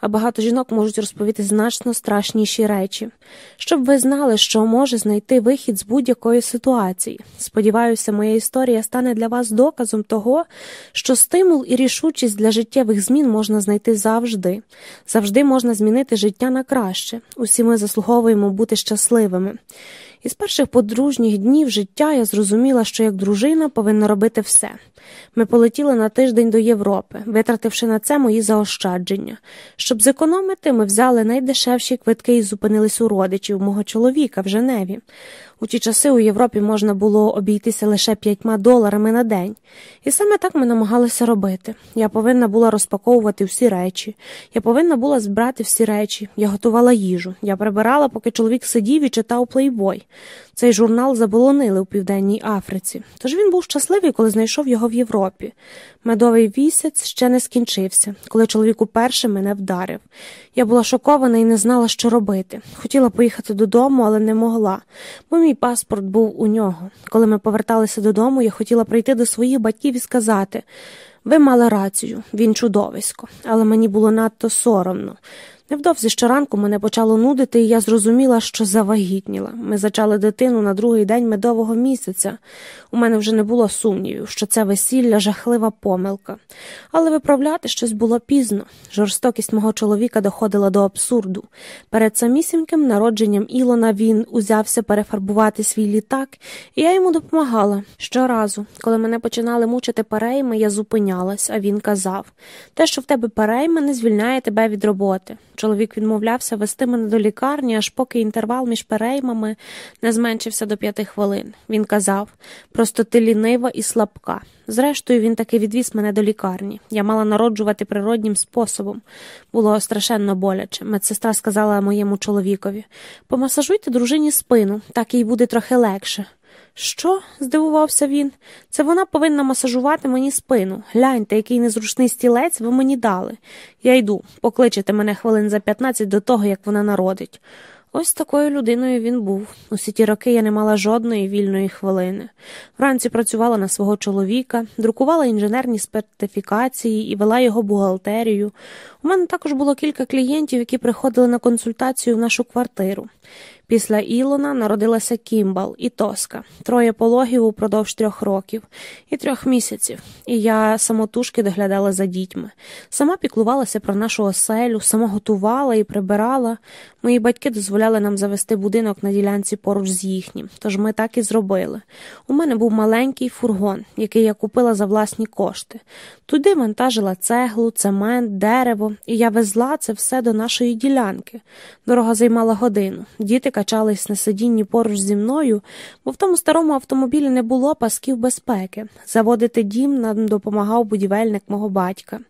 а багато жінок можуть розповісти значно страшніші речі, щоб ви знали, що може знайти вихід з будь-якої ситуації. Сподіваюся, моя історія стане для вас доказом того, що стимул і рішучість для життєвих змін можна знайти завжди. Завжди можна змінити життя на краще. Усі ми заслуговуємо бути щасливими. Із перших подружніх днів життя я зрозуміла, що як дружина повинна робити все. Ми полетіли на тиждень до Європи, витративши на це мої заощадження. Щоб зекономити, ми взяли найдешевші квитки і зупинились у родичів мого чоловіка в Женеві. У ті часи у Європі можна було обійтися лише п'ятьма доларами на день. І саме так ми намагалися робити. Я повинна була розпаковувати всі речі, я повинна була збирати всі речі, я готувала їжу, я прибирала, поки чоловік сидів і читав плейбой. Цей журнал заболонили у Південній Африці, тож він був щасливий, коли знайшов його в Європі. Медовий місяць ще не скінчився, коли чоловік уперше мене вдарив. Я була шокована і не знала, що робити. Хотіла поїхати додому, але не могла, бо мій паспорт був у нього. Коли ми поверталися додому, я хотіла прийти до своїх батьків і сказати ви мали рацію, він чудовисько, але мені було надто соромно. Невдовзі щоранку мене почало нудити, і я зрозуміла, що завагітніла. Ми зачали дитину на другий день медового місяця. У мене вже не було сумнівів, що це весілля жахлива помилка. Але виправляти щось було пізно. Жорстокість мого чоловіка доходила до абсурду. Перед самісіньким народженням Ілона він узявся перефарбувати свій літак, і я йому допомагала. Щоразу, коли мене починали мучити перейми, я зупинялась, а він казав те, що в тебе перейми, не звільняє тебе від роботи. Чоловік відмовлявся вести мене до лікарні, аж поки інтервал між переймами не зменшився до п'яти хвилин. Він казав просто ти лінива і слабка. Зрештою, він таки відвіз мене до лікарні. Я мала народжувати природнім способом. Було страшенно боляче. Медсестра сказала моєму чоловікові помасажуйте дружині спину, так їй буде трохи легше. Що? здивувався він. Це вона повинна масажувати мені спину. Гляньте, який незручний стілець ви мені дали. Я йду, покличете мене хвилин за 15 до того, як вона народить. Ось такою людиною він був. Усі ті роки я не мала жодної вільної хвилини. Вранці працювала на свого чоловіка, друкувала інженерні сертифікації і вела його бухгалтерію. У мене також було кілька клієнтів, які приходили на консультацію в нашу квартиру. Після Ілона народилася Кімбал і Тоска, троє пологів упродовж трьох років і трьох місяців, і я самотужки доглядала за дітьми. Сама піклувалася про нашу оселю, сама готувала і прибирала. Мої батьки дозволяли нам завести будинок на ділянці поруч з їхнім, тож ми так і зробили. У мене був маленький фургон, який я купила за власні кошти. Туди вантажила цеглу, цемент, дерево, і я везла це все до нашої ділянки. Дорога займала годину. Діти качались на сидінні поруч зі мною, бо в тому старому автомобілі не було пасків безпеки. Заводити дім нам допомагав будівельник мого батька.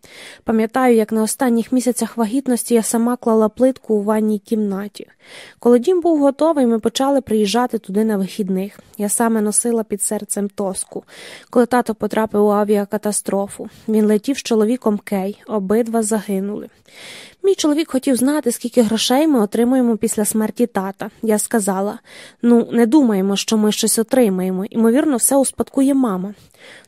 Пам'ятаю, як на останніх місяцях вагітності я сама клала плитку у ванній кімнаті. Коли дім був готовий, ми почали приїжджати туди на вихідних. Я саме носила під серцем тоску. Коли тато потрапив у авіакатастрофу, він летів з чоловіком Кей, обидва загинули. Мій чоловік хотів знати, скільки грошей ми отримуємо після смерті тата. Я сказала ну, не думаємо, що ми щось отримаємо, ймовірно, все успадкує мама.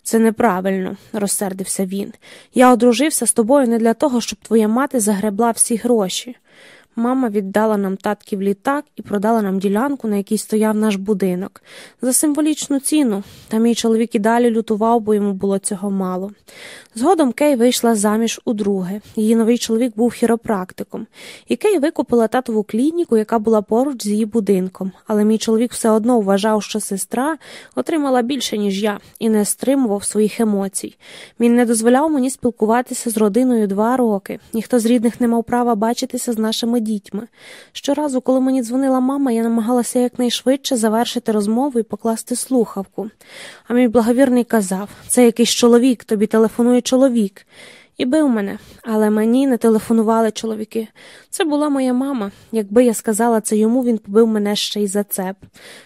Це неправильно, розсердився він. Я одружився з тобою не для того, щоб твоя мати загребла всі гроші. Мама віддала нам татків літак і продала нам ділянку, на якій стояв наш будинок, за символічну ціну, та мій чоловік і далі лютував, бо йому було цього мало. Згодом Кей вийшла заміж у друге. Її новий чоловік був хіропрактиком, і Кей викупила татову клініку, яка була поруч з її будинком. Але мій чоловік все одно вважав, що сестра отримала більше, ніж я, і не стримував своїх емоцій. Він не дозволяв мені спілкуватися з родиною два роки. Ніхто з рідних не мав права бачитися з нашими дітьми. Щоразу, коли мені дзвонила мама, я намагалася якнайшвидше завершити розмову і покласти слухавку. А мій благовірний казав це якийсь чоловік, тобі телефонує чоловік. І бив мене, але мені не телефонували чоловіки. Це була моя мама. Якби я сказала це йому, він побив мене ще й за цеп.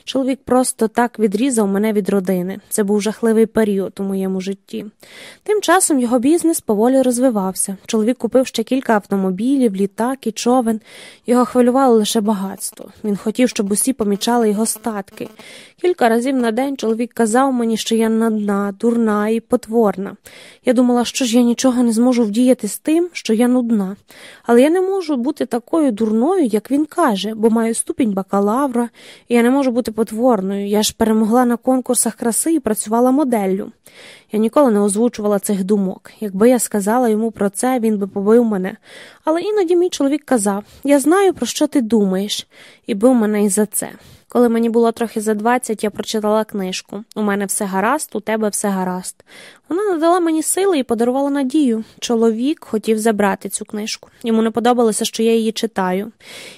Чоловік просто так відрізав мене від родини. Це був жахливий період у моєму житті. Тим часом його бізнес поволі розвивався. Чоловік купив ще кілька автомобілів, літак і човен. Його хвилювало лише багатство. Він хотів, щоб усі помічали його статки. Кілька разів на день чоловік казав мені, що я надна, дурна і потворна. Я думала, що ж я нічого не зможу вдіяти з тим, що я нудна. Але я не можу бути такою дурною, як він каже, бо маю ступінь бакалавра, і я не можу бути потворною. Я ж перемогла на конкурсах краси і працювала моделлю. Я ніколи не озвучувала цих думок. Якби я сказала йому про це, він би побив мене. Але іноді мій чоловік казав Я знаю, про що ти думаєш, і бив мене і за це. Коли мені було трохи за двадцять, я прочитала книжку У мене все гаразд, у тебе все гаразд. Вона надала мені сили і подарувала надію. Чоловік хотів забрати цю книжку. Йому не подобалося, що я її читаю.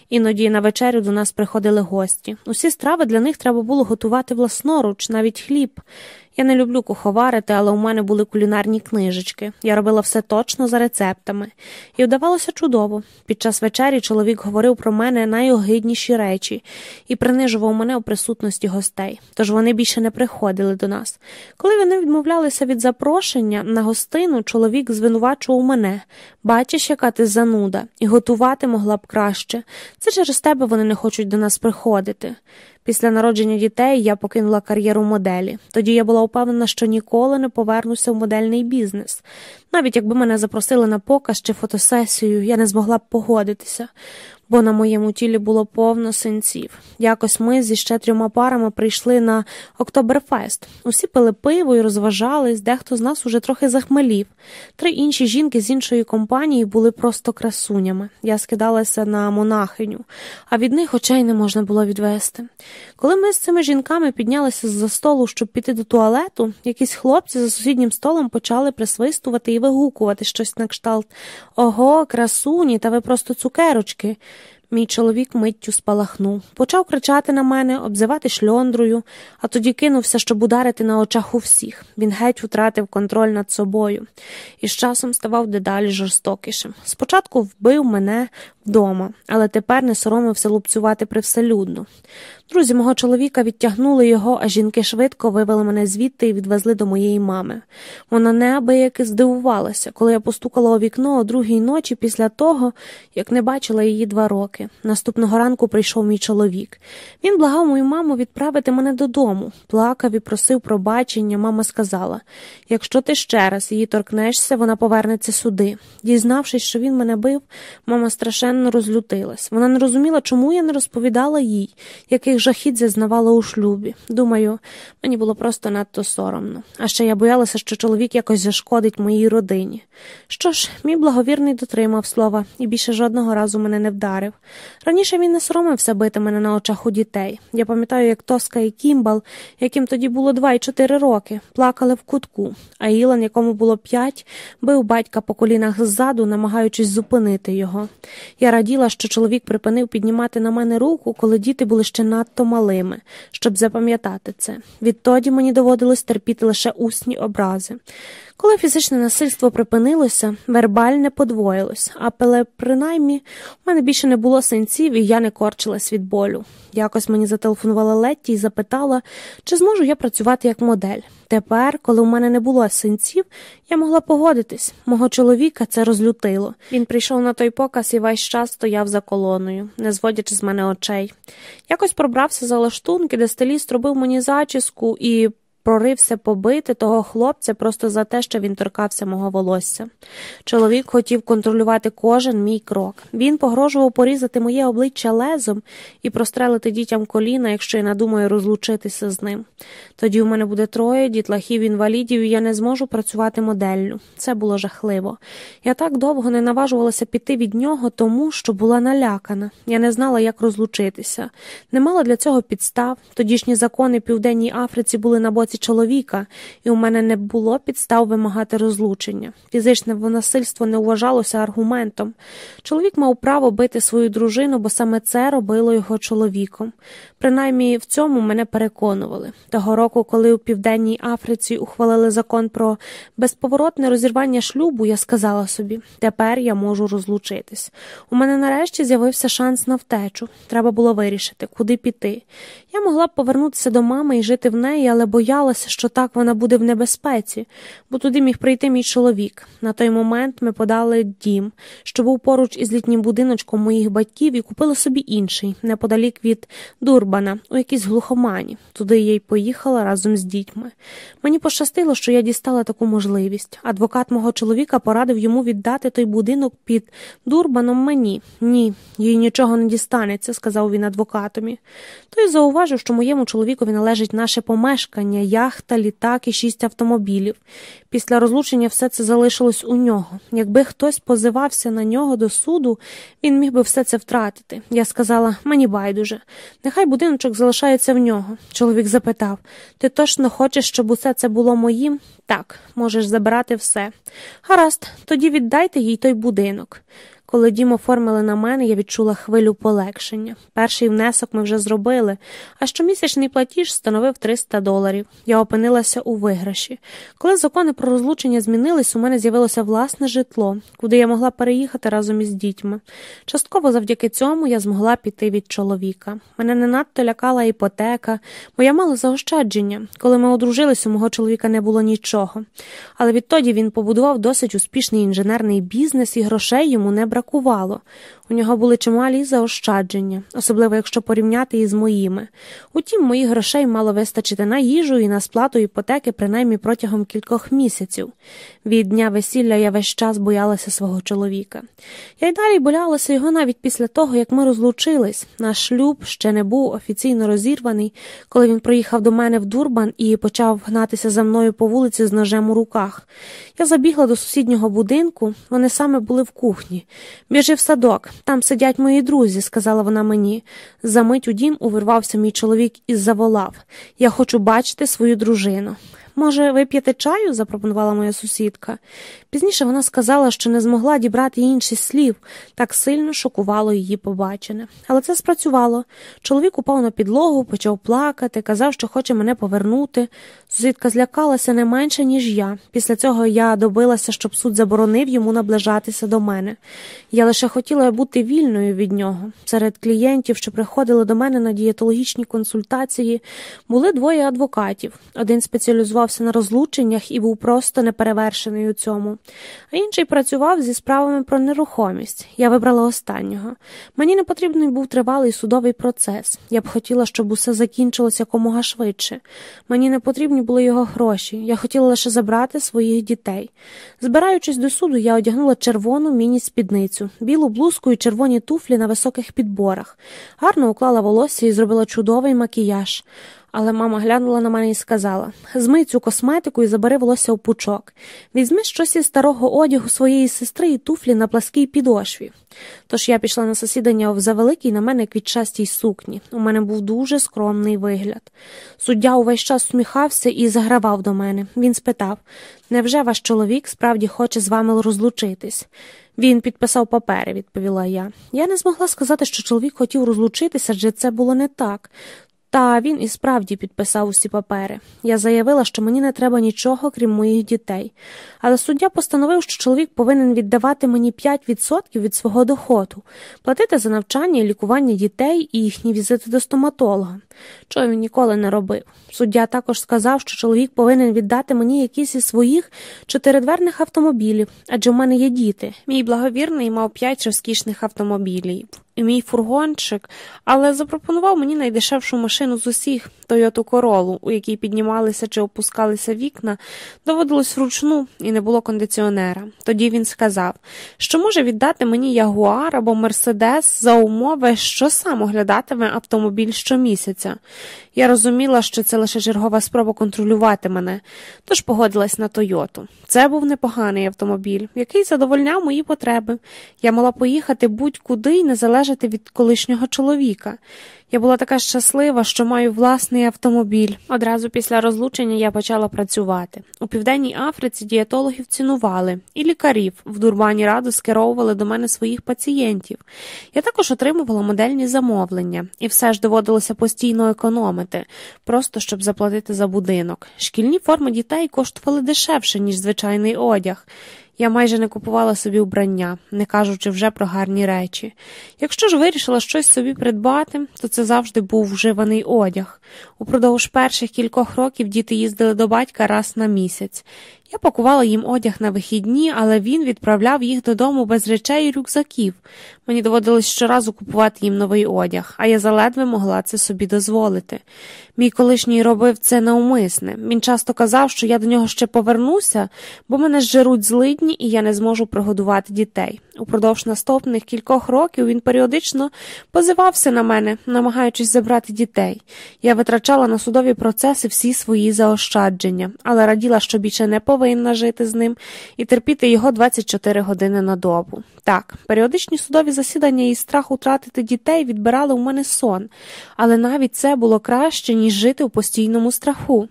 Іноді на вечерю до нас приходили гості. Усі страви для них треба було готувати власноруч, навіть хліб. Я не люблю куховарити, але у мене були кулінарні книжечки. Я робила все точно за рецептами, і вдавалося чудово. Під час вечері чоловік говорив про мене найогидніші речі і принижував мене у присутності гостей, тож вони більше не приходили до нас. Коли вони відмовлялися від запрошення на гостину, чоловік звинувачував мене бачиш, яка ти зануда, і готувати могла б краще. Це через тебе вони не хочуть до нас приходити. Після народження дітей я покинула кар'єру моделі. Тоді я була впевнена, що ніколи не повернуся в модельний бізнес. Навіть якби мене запросили на показ чи фотосесію, я не змогла б погодитися бо на моєму тілі було повно синців. Якось ми зі ще трьома парами прийшли на Октоберфест. Усі пили пиво і розважались, дехто з нас уже трохи захмелів. Три інші жінки з іншої компанії були просто красунями. Я скидалася на монахиню, а від них очей не можна було відвести. Коли ми з цими жінками піднялися з-за столу, щоб піти до туалету, якісь хлопці за сусіднім столом почали присвистувати і вигукувати щось на кшталт Ого, красуні, та ви просто цукерочки. Мій чоловік миттю спалахнув, почав кричати на мене, обзивати шльондрою, а тоді кинувся, щоб ударити на очах у всіх. Він геть втратив контроль над собою і з часом ставав дедалі жорстокішим. Спочатку вбив мене вдома, але тепер не соромився лупцювати привселюдно. Друзі мого чоловіка відтягнули його, а жінки швидко вивели мене звідти і відвезли до моєї мами. Вона неабияки здивувалася, коли я постукала у вікно о другій ночі після того, як не бачила її два роки. Наступного ранку прийшов мій чоловік. Він благав мою маму відправити мене додому, плакав і просив пробачення. Мама сказала якщо ти ще раз її торкнешся, вона повернеться сюди. Дізнавшись, що він мене бив, мама страшенно розлютилась. Вона не розуміла, чому я не розповідала їй, яких жахіть зазнавала у шлюбі. Думаю, мені було просто надто соромно. А ще я боялася, що чоловік якось зашкодить моїй родині. Що ж, мій благовірний дотримав слова і більше жодного разу мене не вдарив. Раніше він не соромився бити мене на очах у дітей. Я пам'ятаю, як Тоска і Кімбал, яким тоді було два і чотири роки, плакали в кутку, а Ілан, якому було п'ять, бив батька по колінах ззаду, намагаючись зупинити його. Я раділа, що чоловік припинив піднімати на мене руку, коли діти були ще надто малими, щоб запам'ятати це. Відтоді мені доводилось терпіти лише усні образи. Коли фізичне насильство припинилося, вербальне подвоїлось, але принаймні у мене більше не було синців, і я не корчилась від болю. Якось мені зателефонувала Летті і запитала, чи зможу я працювати як модель. Тепер, коли у мене не було синців, я могла погодитись. Мого чоловіка це розлютило. Він прийшов на той показ і весь час стояв за колоною, не зводячи з мене очей. Якось пробрався за лаштунки, де стиліст робив мені зачіску і прорився побити того хлопця просто за те, що він торкався мого волосся. Чоловік хотів контролювати кожен мій крок. Він погрожував порізати моє обличчя лезом і прострелити дітям коліна, якщо я надумаю розлучитися з ним. Тоді у мене буде троє дітлахів інвалідів, і я не зможу працювати моделлю. Це було жахливо. Я так довго не наважувалася піти від нього, тому що була налякана. Я не знала, як розлучитися. Не мала для цього підстав. Тодішні закони Південній Африці були на боці чоловіка, і у мене не було підстав вимагати розлучення. Фізичне насильство не вважалося аргументом. Чоловік мав право бити свою дружину, бо саме це робило його чоловіком. Принаймні в цьому мене переконували. Того року, коли у Південній Африці ухвалили закон про безповоротне розірвання шлюбу, я сказала собі, тепер я можу розлучитись. У мене нарешті з'явився шанс на втечу. Треба було вирішити, куди піти. Я могла б повернутися до мами і жити в неї, але боялася, що так вона буде в небезпеці, бо туди міг прийти мій чоловік. На той момент ми подали дім, що був поруч із літнім будиночком моїх батьків, і купили собі інший, неподалік від Дурбана, у якійсь глухомані. Туди я й поїхала разом з дітьми. Мені пощастило, що я дістала таку можливість. Адвокат мого чоловіка порадив йому віддати той будинок під Дурбаном мені. Ні, їй нічого не дістанеться, сказав він адвокатові. Той зауважив, що моєму чоловікові належить наше помешкання, яхта, літак і шість автомобілів. Після розлучення все це залишилось у нього. Якби хтось позивався на нього до суду, він міг би все це втратити. Я сказала мені байдуже. Нехай будиночок залишається в нього. Чоловік запитав Ти точно хочеш, щоб усе це було моїм? Так, можеш забирати все. Гаразд, тоді віддайте їй той будинок. Коли дім оформили на мене, я відчула хвилю полегшення. Перший внесок ми вже зробили, а щомісячний платіж становив 300 доларів. Я опинилася у виграші. Коли закони про розлучення змінились, у мене з'явилося власне житло, куди я могла переїхати разом із дітьми. Частково завдяки цьому я змогла піти від чоловіка. Мене не надто лякала іпотека, бо я мала заощадження. Коли ми одружилися, у мого чоловіка не було нічого. Але відтоді він побудував досить успішний інженерний бізнес і грошей йому не бракувало. У нього були чималі заощадження, особливо якщо порівняти із моїми. Утім, моїх грошей мало вистачити на їжу і на сплату іпотеки принаймні протягом кількох місяців. Від дня весілля я весь час боялася свого чоловіка. Я й далі боялася його навіть після того, як ми розлучились. Наш шлюб ще не був офіційно розірваний, коли він приїхав до мене в Дурбан і почав гнатися за мною по вулиці з ножем у руках. Я забігла до сусіднього будинку, вони саме були в кухні. Біжи в садок. Там сидять мої друзі, сказала вона мені. Замить у дім увірвався мій чоловік і заволав Я хочу бачити свою дружину. Може, вип'єте чаю? запропонувала моя сусідка. Пізніше вона сказала, що не змогла дібрати інших слів, так сильно шокувало її побачене. Але це спрацювало. Чоловік упав на підлогу, почав плакати, казав, що хоче мене повернути. Сусідка злякалася не менше, ніж я. Після цього я добилася, щоб суд заборонив йому наближатися до мене. Я лише хотіла бути вільною від нього. Серед клієнтів, що приходили до мене на дієтологічні консультації, були двоє адвокатів. Один спеціалізувався на розлученнях і був просто неперевершений у цьому а інший працював зі справами про нерухомість. Я вибрала останнього. Мені не потрібний був тривалий судовий процес. Я б хотіла, щоб усе закінчилося якомога швидше. Мені не потрібні були його гроші. Я хотіла лише забрати своїх дітей. Збираючись до суду, я одягнула червону міні-спідницю, білу блузку і червоні туфлі на високих підборах, гарно уклала волосся і зробила чудовий макіяж. Але мама глянула на мене і сказала Змий цю косметику і забери волосся в пучок. Візьми щось із старого одягу своєї сестри і туфлі на пласкій підошві. Тож я пішла на засідання в завеликій на мене квітчастій сукні. У мене був дуже скромний вигляд. Суддя увесь час сміхався і загравав до мене. Він спитав Невже ваш чоловік справді хоче з вами розлучитись? Він підписав папери, відповіла я. Я не змогла сказати, що чоловік хотів розлучитися, адже це було не так. Та він і справді підписав усі папери. Я заявила, що мені не треба нічого, крім моїх дітей. Але суддя постановив, що чоловік повинен віддавати мені 5% від свого доходу, платити за навчання і лікування дітей і їхні візити до стоматолога, чого він ніколи не робив. Суддя також сказав, що чоловік повинен віддати мені якісь із своїх чотиридверних автомобілів, адже в мене є діти. Мій благовірний мав п'ять розкішних автомобілів мій фургончик, але запропонував мені найдешевшу машину з усіх Тойоту Королу, у якій піднімалися чи опускалися вікна, доводилось вручну і не було кондиціонера. Тоді він сказав, що може віддати мені Ягуар або Мерседес за умови, що сам оглядатиме автомобіль щомісяця. Я розуміла, що це лише чергова спроба контролювати мене, тож погодилась на Тойоту. Це був непоганий автомобіль, який задовольняв мої потреби. Я мала поїхати будь-куди і не залежати від колишнього чоловіка. Я була така щаслива, що маю власний автомобіль. Одразу після розлучення я почала працювати. У південній Африці дієтологів цінували, і лікарів в Дурбані раду скеровували до мене своїх пацієнтів. Я також отримувала модельні замовлення, і все ж доводилося постійно економити, просто щоб заплатити за будинок. Шкільні форми дітей коштували дешевше, ніж звичайний одяг. Я майже не купувала собі вбрання, не кажучи вже про гарні речі. Якщо ж вирішила щось собі придбати, то це завжди був вживаний одяг. Упродовж перших кількох років діти їздили до батька раз на місяць. Я пакувала їм одяг на вихідні, але він відправляв їх додому без речей і рюкзаків. Мені доводилось щоразу купувати їм новий одяг, а я заледве могла це собі дозволити. Мій колишній робив це навмисне. Він часто казав, що я до нього ще повернуся, бо мене зжеруть злидні, і я не зможу прогодувати дітей. Упродовж наступних кількох років він періодично позивався на мене, намагаючись забрати дітей. Я витрачала на судові процеси всі свої заощадження, але раділа, що більше не повинна жити з ним і терпіти його 24 години на добу. Так, періодичні судові засідання і страх утратити дітей відбирали у мене сон, але навіть це було краще, ніж жити у постійному страху.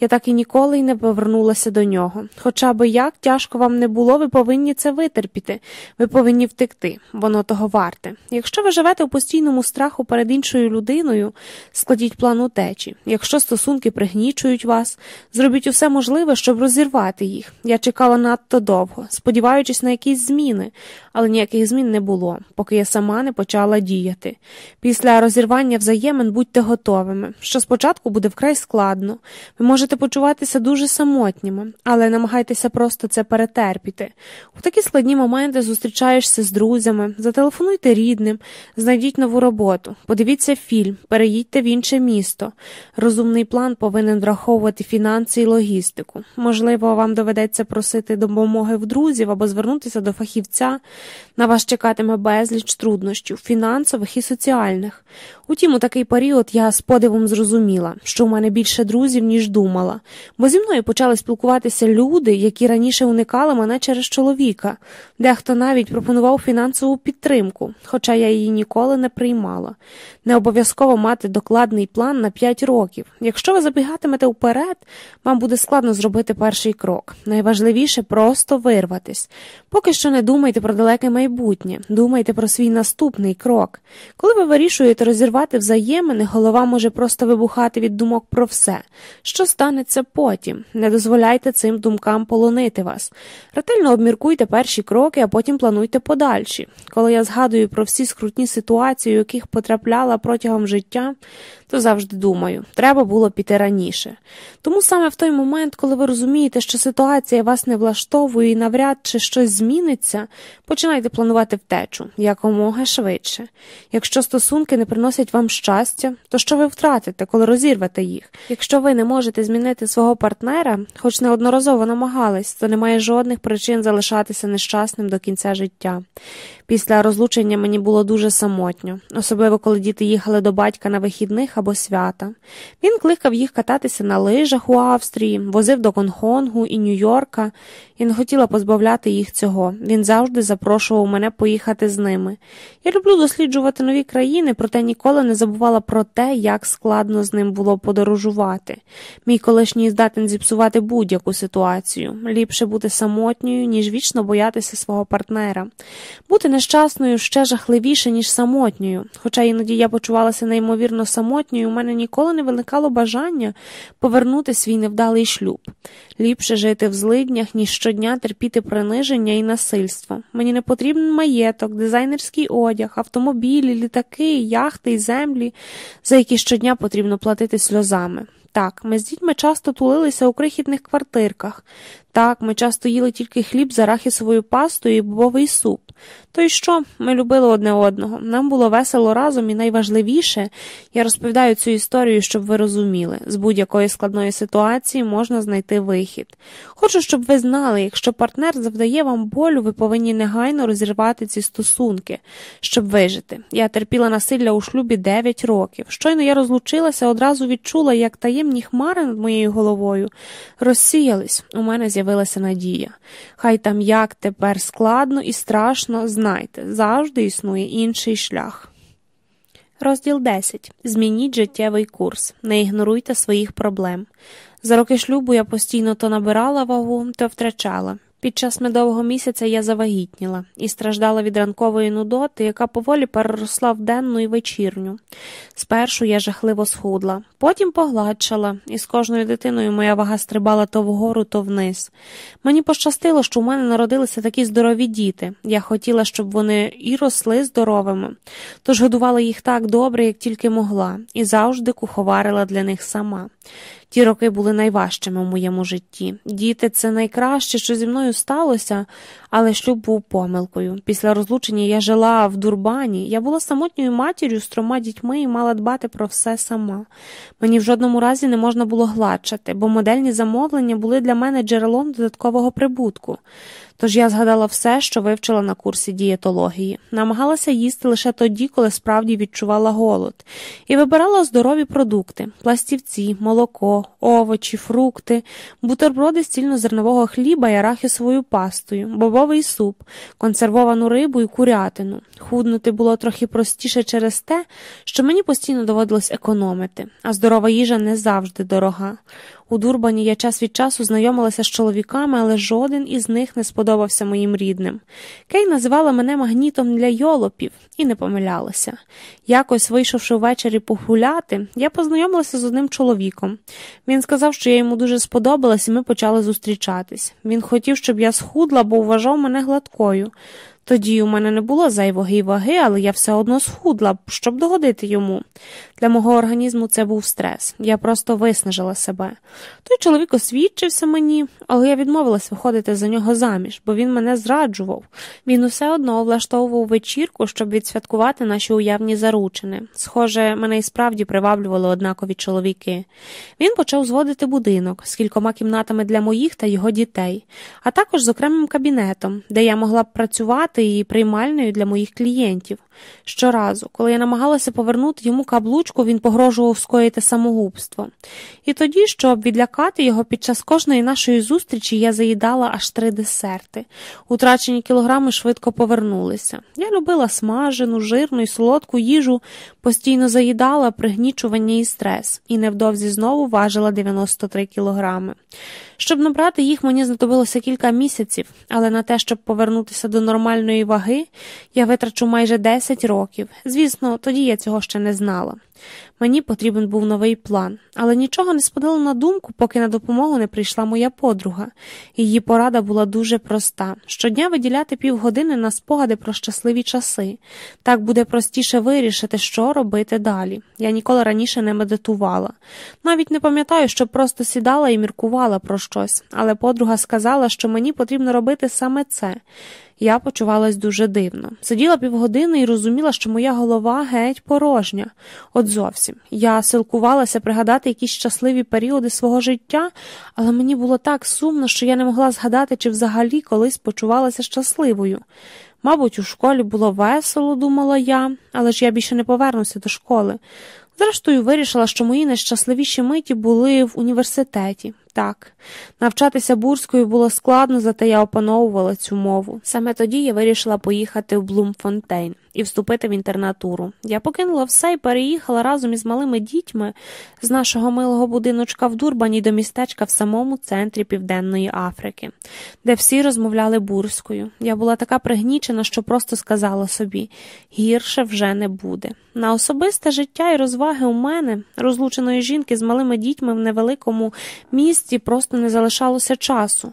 Я так і ніколи й не повернулася до нього. Хоча би як тяжко вам не було, ви повинні це витерпіти. Ви повинні втекти, воно того варте. Якщо ви живете у постійному страху перед іншою людиною, складіть план утечі. Якщо стосунки пригнічують вас, зробіть усе можливе, щоб розірвати їх. Я чекала надто довго, сподіваючись на якісь зміни, але ніяких змін не було, поки я сама не почала діяти. Після розірвання взаємин будьте готовими, що спочатку буде вкрай складно. Ви можете почуватися дуже самотніми, але намагайтеся просто це перетерпіти. У такі складні моменти зустрічаєшся з друзями, зателефонуйте рідним, знайдіть нову роботу, подивіться фільм, переїдьте в інше місто. Розумний план повинен враховувати фінанси і логістику. Можливо, вам доведеться просити допомоги в друзів або звернутися до фахівця. На вас чекатиме безліч труднощів, фінансових і соціальних. Утім, у такий період я з подивом зрозуміла, що у мене більше друзів, ніж думала, бо зі мною почали спілкуватися люди, які раніше уникали мене через чоловіка, дехто навіть пропонував фінансову підтримку, хоча я її ніколи не приймала. Не обов'язково мати докладний план на 5 років. Якщо ви забігатимете вперед, вам буде складно зробити перший крок. Найважливіше просто вирватись. Поки що не думайте про далеке майбутнє, думайте про свій наступний крок. Коли ви вирішуєте розірвати взаємини, голова може просто вибухати від думок про все. Що станеться потім? Не дозволяйте цим думкам полонити вас. Ретельно обміркуйте перші кроки, а потім плануйте подальші. Коли я згадую про всі скрутні ситуації, у яких потрапляла протягом життя, то завжди думаю, треба було піти раніше. Тому саме в той момент, коли ви розумієте, що ситуація вас не влаштовує і навряд чи щось зміниться, починайте планувати втечу якомога швидше. Якщо стосунки не приносять вам щастя, то що ви втратите, коли розірвете їх? Якщо ви не можете змінити свого партнера, хоч неодноразово намагались, то немає жодних причин залишатися нещасним до кінця життя. Після розлучення мені було дуже самотньо, особливо коли діти їхали до батька на вихідних або свята. Він кликав їх кататися на лижах у Австрії, возив до Гонконгу і Нью-Йорка, і не хотіла позбавляти їх цього. Він завжди запрошував мене поїхати з ними. Я люблю досліджувати нові країни, проте ніколи не забувала про те, як складно з ним було подорожувати. Мій колишній здатен зіпсувати будь-яку ситуацію. Ліпше бути самотньою, ніж вічно боятися свого партнера. Бути нещасною ще жахливіше, ніж самотньою. Хоча іноді я почувалася неймовірно самотньою, у мене ніколи не виникало бажання повернути свій невдалий шлюб. Ліпше жити в злиднях, ніж щодня терпіти приниження і насильство. Мені не потрібен маєток, дизайнерський одяг, автомобілі, літаки, яхти і землі, за які щодня потрібно платити сльозами. Так, ми з дітьми часто тулилися у крихітних квартирках. Так, ми часто їли тільки хліб з арахісовою пастою і бобовий суп. То й що, ми любили одне одного. Нам було весело разом, і найважливіше, я розповідаю цю історію, щоб ви розуміли, з будь-якої складної ситуації можна знайти вихід. Хочу, щоб ви знали, якщо партнер завдає вам болю, ви повинні негайно розірвати ці стосунки, щоб вижити. Я терпіла насилля у шлюбі 9 років. Щойно я розлучилася, одразу відчула, як таємні хмари над моєю головою розсіялись. У мене з'явилася надія. Хай там як тепер складно і страшно, знайте, завжди існує інший шлях. Розділ 10. Змініть життєвий курс. Не ігноруйте своїх проблем. За роки шлюбу я постійно то набирала вагу, то втрачала. Під час медового місяця я завагітніла і страждала від ранкової нудоти, яка поволі переросла в денну і вечірню. Спершу я жахливо схудла, потім погладшала, і з кожною дитиною моя вага стрибала то вгору, то вниз. Мені пощастило, що у мене народилися такі здорові діти. Я хотіла, щоб вони і росли здоровими, тож годувала їх так добре, як тільки могла, і завжди куховарила для них сама. Ті роки були найважчими в моєму житті. Діти, це найкраще, що зі мною сталося, але шлюб був помилкою. Після розлучення я жила в дурбані, я була самотньою матір'ю з трьома дітьми і мала дбати про все сама. Мені в жодному разі не можна було гладшати, бо модельні замовлення були для мене джерелом додаткового прибутку. Тож я згадала все, що вивчила на курсі дієтології, намагалася їсти лише тоді, коли справді відчувала голод, і вибирала здорові продукти пластівці, молоко, овочі, фрукти, бутерброди з цільнозернового хліба і арахісовою пастою, бобовий суп, консервовану рибу і курятину. Худнути було трохи простіше через те, що мені постійно доводилось економити, а здорова їжа не завжди дорога. У Дурбані я час від часу знайомилася з чоловіками, але жоден із них не сподобався моїм рідним. Кей називала мене магнітом для йолопів і не помилялася. Якось, вийшовши ввечері погуляти, я познайомилася з одним чоловіком. Він сказав, що я йому дуже сподобалась, і ми почали зустрічатись. Він хотів, щоб я схудла, бо вважав мене гладкою. Тоді у мене не було зайвої ваги, але я все одно схудла, щоб догодити йому. Для мого організму це був стрес. Я просто виснажила себе. Той чоловік освідчився мені, але я відмовилась виходити за нього заміж, бо він мене зраджував. Він усе одно влаштовував вечірку, щоб відсвяткувати наші уявні заручини. Схоже, мене і справді приваблювали однакові чоловіки. Він почав зводити будинок з кількома кімнатами для моїх та його дітей, а також з окремим кабінетом, де я могла б працювати і приймальною для моїх клієнтів. Щоразу, коли я намагалася повернути йому каблучку, він погрожував скоїти самогубство. І тоді, щоб відлякати його під час кожної нашої зустрічі, я заїдала аж три десерти. Утрачені кілограми швидко повернулися. Я любила смажену, жирну і солодку їжу, постійно заїдала пригнічування і стрес, і невдовзі знову важила 93 кілограми. Щоб набрати їх, мені знадобилося кілька місяців, але на те, щоб повернутися до нормальної ваги, я витрачу майже 10 років. Звісно, тоді я цього ще не знала. Мені потрібен був новий план, але нічого не спадало на думку, поки на допомогу не прийшла моя подруга. Її порада була дуже проста щодня виділяти півгодини на спогади про щасливі часи. Так буде простіше вирішити, що робити далі. Я ніколи раніше не медитувала. Навіть не пам'ятаю, що просто сідала і міркувала про щось, але подруга сказала, що мені потрібно робити саме це. Я почувалась дуже дивно. Сиділа півгодини і розуміла, що моя голова геть порожня. От зовсім. Я силкувалася пригадати якісь щасливі періоди свого життя, але мені було так сумно, що я не могла згадати, чи взагалі колись почувалася щасливою. Мабуть, у школі було весело, думала я, але ж я більше не повернуся до школи. Зрештою, вирішила, що мої найщасливіші миті були в університеті. Так, навчатися бурською було складно, зате я опановувала цю мову. Саме тоді я вирішила поїхати в Блумфонтейн і вступити в інтернатуру. Я покинула все і переїхала разом із малими дітьми з нашого милого будиночка в Дурбані до містечка в самому центрі Південної Африки, де всі розмовляли бурською. Я була така пригнічена, що просто сказала собі гірше вже не буде. На особисте життя і розваги у мене, розлученої жінки з малими дітьми в невеликому місті, просто не залишалося часу.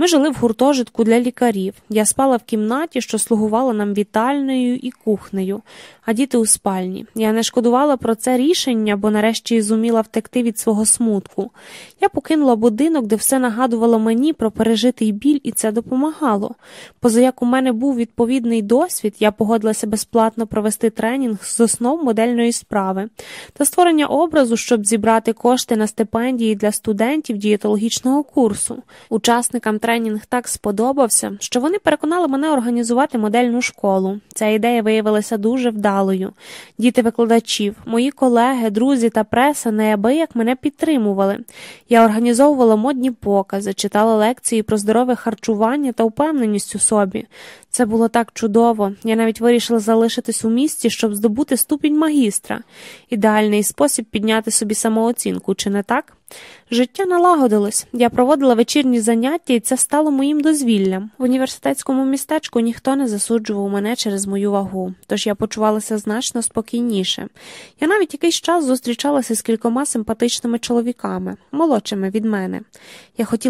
Ми жили в гуртожитку для лікарів. Я спала в кімнаті, що слугувала нам вітальною і кухнею, а діти у спальні. Я не шкодувала про це рішення, бо нарешті зуміла втекти від свого смутку. Я покинула будинок, де все нагадувало мені про пережитий біль, і це допомагало. Поза як у мене був відповідний досвід, я погодилася безплатно провести тренінг з основ модельної справи та створення образу, щоб зібрати кошти на стипендії для студентів дієтологічного курсу. Учасникам тренінг так сподобався, що вони переконали мене організувати модельну школу. Ця ідея виявилася дуже вдалою. Діти викладачів, мої колеги, друзі та преса неабияк мене підтримували. Я організовувала модні покази, читала лекції про здорове харчування та впевненість у собі. Це було так чудово. Я навіть вирішила залишитись у місті, щоб здобути ступінь магістра. Ідеальний спосіб підняти собі самооцінку, чи не так? Життя налагодилось. Я проводила вечірні заняття, і це стало моїм дозвіллям. В університетському містечку ніхто не засуджував мене через мою вагу, тож я почувалася значно спокійніше. Я навіть якийсь час зустрічалася з кількома симпатичними чоловіками, молодшими від мене. Я хотіла